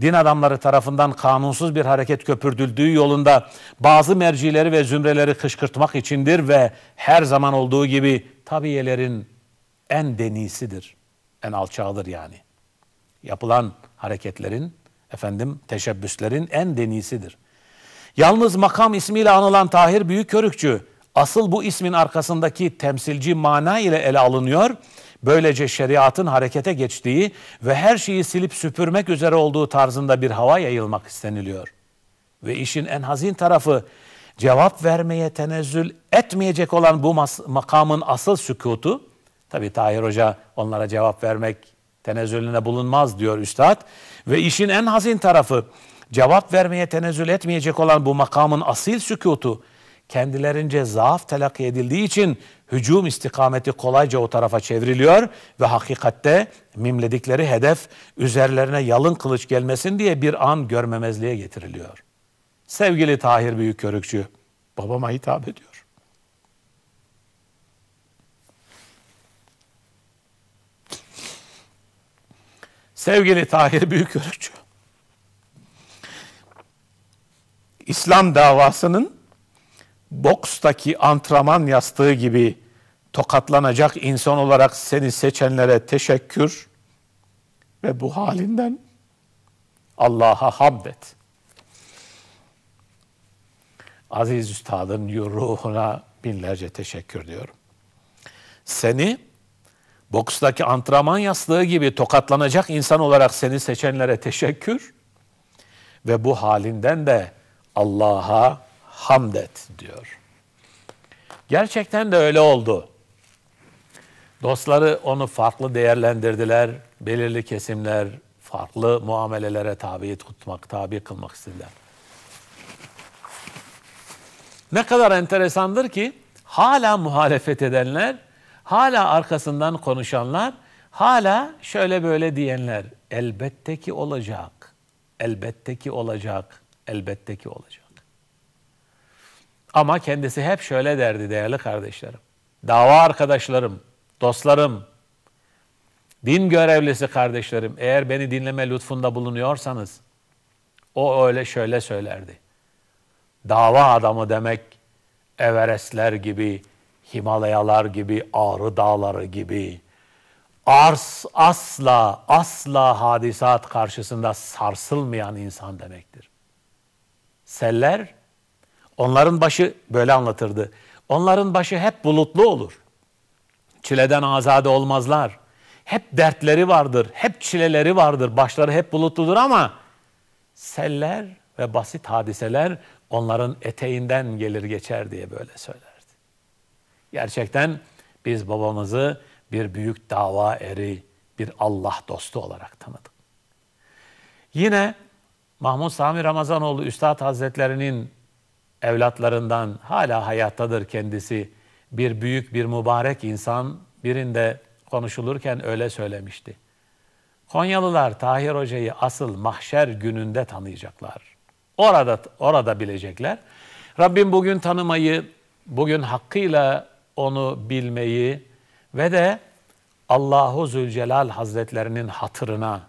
din adamları tarafından kanunsuz bir hareket köpürdüldüğü yolunda bazı mercileri ve zümreleri kışkırtmak içindir ve her zaman olduğu gibi tabiyelerin en denisidir, en alçağıdır yani. Yapılan hareketlerin, efendim teşebbüslerin en denisidir. Yalnız makam ismiyle anılan Tahir Büyükkörükçü asıl bu ismin arkasındaki temsilci mana ile ele alınıyor. Böylece şeriatın harekete geçtiği ve her şeyi silip süpürmek üzere olduğu tarzında bir hava yayılmak isteniliyor. Ve işin en hazin tarafı cevap vermeye tenezzül etmeyecek olan bu makamın asıl sükutu, tabi Tahir Hoca onlara cevap vermek tenezzülüne bulunmaz diyor üstad. Ve işin en hazin tarafı cevap vermeye tenezzül etmeyecek olan bu makamın asil sükutu kendilerince zaaf telakki edildiği için hücum istikameti kolayca o tarafa çevriliyor ve hakikatte mimledikleri hedef üzerlerine yalın kılıç gelmesin diye bir an görmemezliğe getiriliyor. Sevgili Tahir Büyükkörükçü, babama hitap ediyor. Sevgili Tahir Büyükkörükçü, İslam davasının bokstaki antrenman yastığı gibi tokatlanacak insan olarak seni seçenlere teşekkür ve bu halinden Allah'a hamd et. Aziz Üstad'ın ruhuna binlerce teşekkür diyorum. Seni bokstaki antrenman yastığı gibi tokatlanacak insan olarak seni seçenlere teşekkür ve bu halinden de Allah'a hamd et diyor. Gerçekten de öyle oldu. Dostları onu farklı değerlendirdiler. Belirli kesimler farklı muamelelere tabi tutmak, tabi kılmak istediler. Ne kadar enteresandır ki hala muhalefet edenler, hala arkasından konuşanlar, hala şöyle böyle diyenler elbette ki olacak, elbette ki olacak, elbette ki olacak. Ama kendisi hep şöyle derdi değerli kardeşlerim. Dava arkadaşlarım, dostlarım, din görevlisi kardeşlerim eğer beni dinleme lütfunda bulunuyorsanız o öyle şöyle söylerdi. Dava adamı demek Everestler gibi Himalayalar gibi, Ağrı Dağları gibi ars asla asla hadisat karşısında sarsılmayan insan demektir. Seller onların başı böyle anlatırdı. Onların başı hep bulutlu olur. Çileden azade olmazlar. Hep dertleri vardır, hep çileleri vardır. Başları hep bulutludur ama seller ve basit hadiseler onların eteğinden gelir geçer diye böyle söylerdi. Gerçekten biz babamızı bir büyük dava eri, bir Allah dostu olarak tanıdık. Yine Mahmud Sami Ramazanoğlu Üstad Hazretlerinin evlatlarından hala hayattadır kendisi. Bir büyük bir mübarek insan birinde konuşulurken öyle söylemişti. Konyalılar Tahir Hoca'yı asıl mahşer gününde tanıyacaklar. Orada orada bilecekler. Rabbim bugün tanımayı, bugün hakkıyla onu bilmeyi ve de Allahu Zülcelal Hazretlerinin hatırına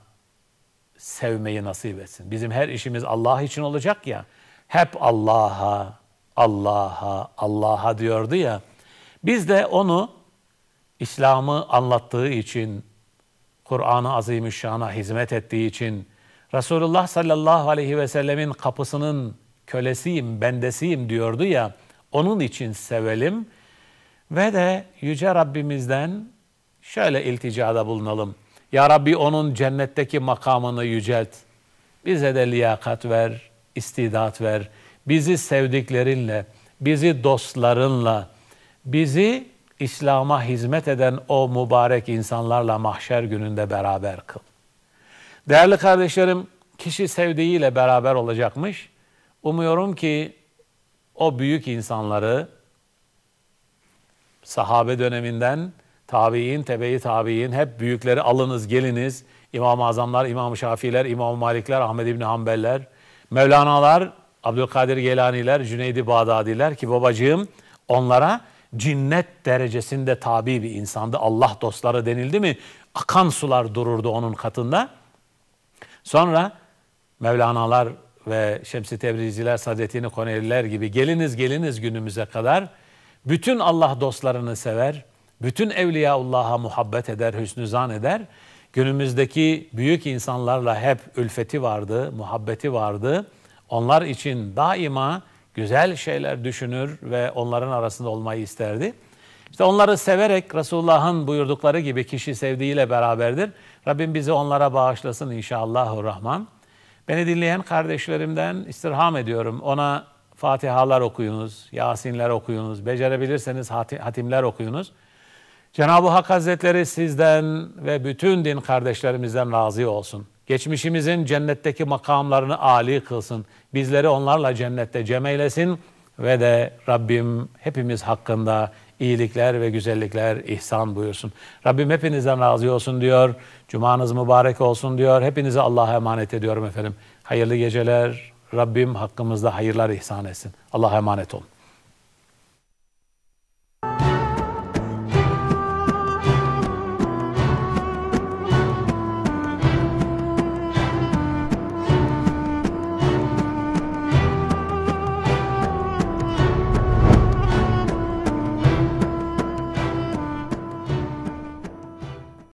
sevmeyi nasip etsin. Bizim her işimiz Allah için olacak ya. Hep Allah'a, Allah'a, Allah'a diyordu ya. Biz de onu İslam'ı anlattığı için, Kur'an-ı Azimüşşan'a hizmet ettiği için, Resulullah sallallahu aleyhi ve sellemin kapısının kölesiyim, bendesiyim diyordu ya, onun için sevelim ve de Yüce Rabbimizden şöyle ilticada bulunalım. Ya Rabbi onun cennetteki makamını yücelt. Bize de liyakat ver, istidat ver. Bizi sevdiklerinle, bizi dostlarınla, bizi İslam'a hizmet eden o mübarek insanlarla mahşer gününde beraber kıl. Değerli kardeşlerim, kişi sevdiğiyle beraber olacakmış. Umuyorum ki o büyük insanları sahabe döneminden tabi'in, tebe-i tabi'in hep büyükleri alınız, geliniz. İmam-ı Azamlar, İmam-ı Şafiiler, İmam-ı Malikler, Ahmed İbni Hanbeller, Mevlana'lar, Abdülkadir Geylaniler, Cüneydi Bağdadiler ki babacığım onlara cinnet derecesinde tabi bir insandı. Allah dostları denildi mi akan sular dururdu onun katında. Sonra Mevlana'lar ve Şemsi Tebriziler, Sadetini Koneliler gibi geliniz geliniz günümüze kadar bütün Allah dostlarını sever, bütün Evliyaullah'a muhabbet eder, hüsnü zan eder. Günümüzdeki büyük insanlarla hep ülfeti vardı, muhabbeti vardı. Onlar için daima güzel şeyler düşünür ve onların arasında olmayı isterdi. İşte onları severek Resulullah'ın buyurdukları gibi kişi sevdiğiyle beraberdir. Rabbim bizi onlara bağışlasın inşallahurrahman. Beni dinleyen kardeşlerimden istirham ediyorum. Ona Fatihalar okuyunuz, Yasinler okuyunuz, becerebilirseniz hatimler okuyunuz. Cenab-ı Hak Hazretleri sizden ve bütün din kardeşlerimizden razı olsun. Geçmişimizin cennetteki makamlarını âli kılsın. Bizleri onlarla cennette cem eylesin ve de Rabbim hepimiz hakkında iyilikler ve güzellikler ihsan buyursun. Rabbim hepinizden razı olsun diyor. Cumanız mübarek olsun diyor. Hepinizi Allah'a emanet ediyorum efendim. Hayırlı geceler. Rabbim hakkımızda hayırlar ihsan etsin. Allah'a emanet olun.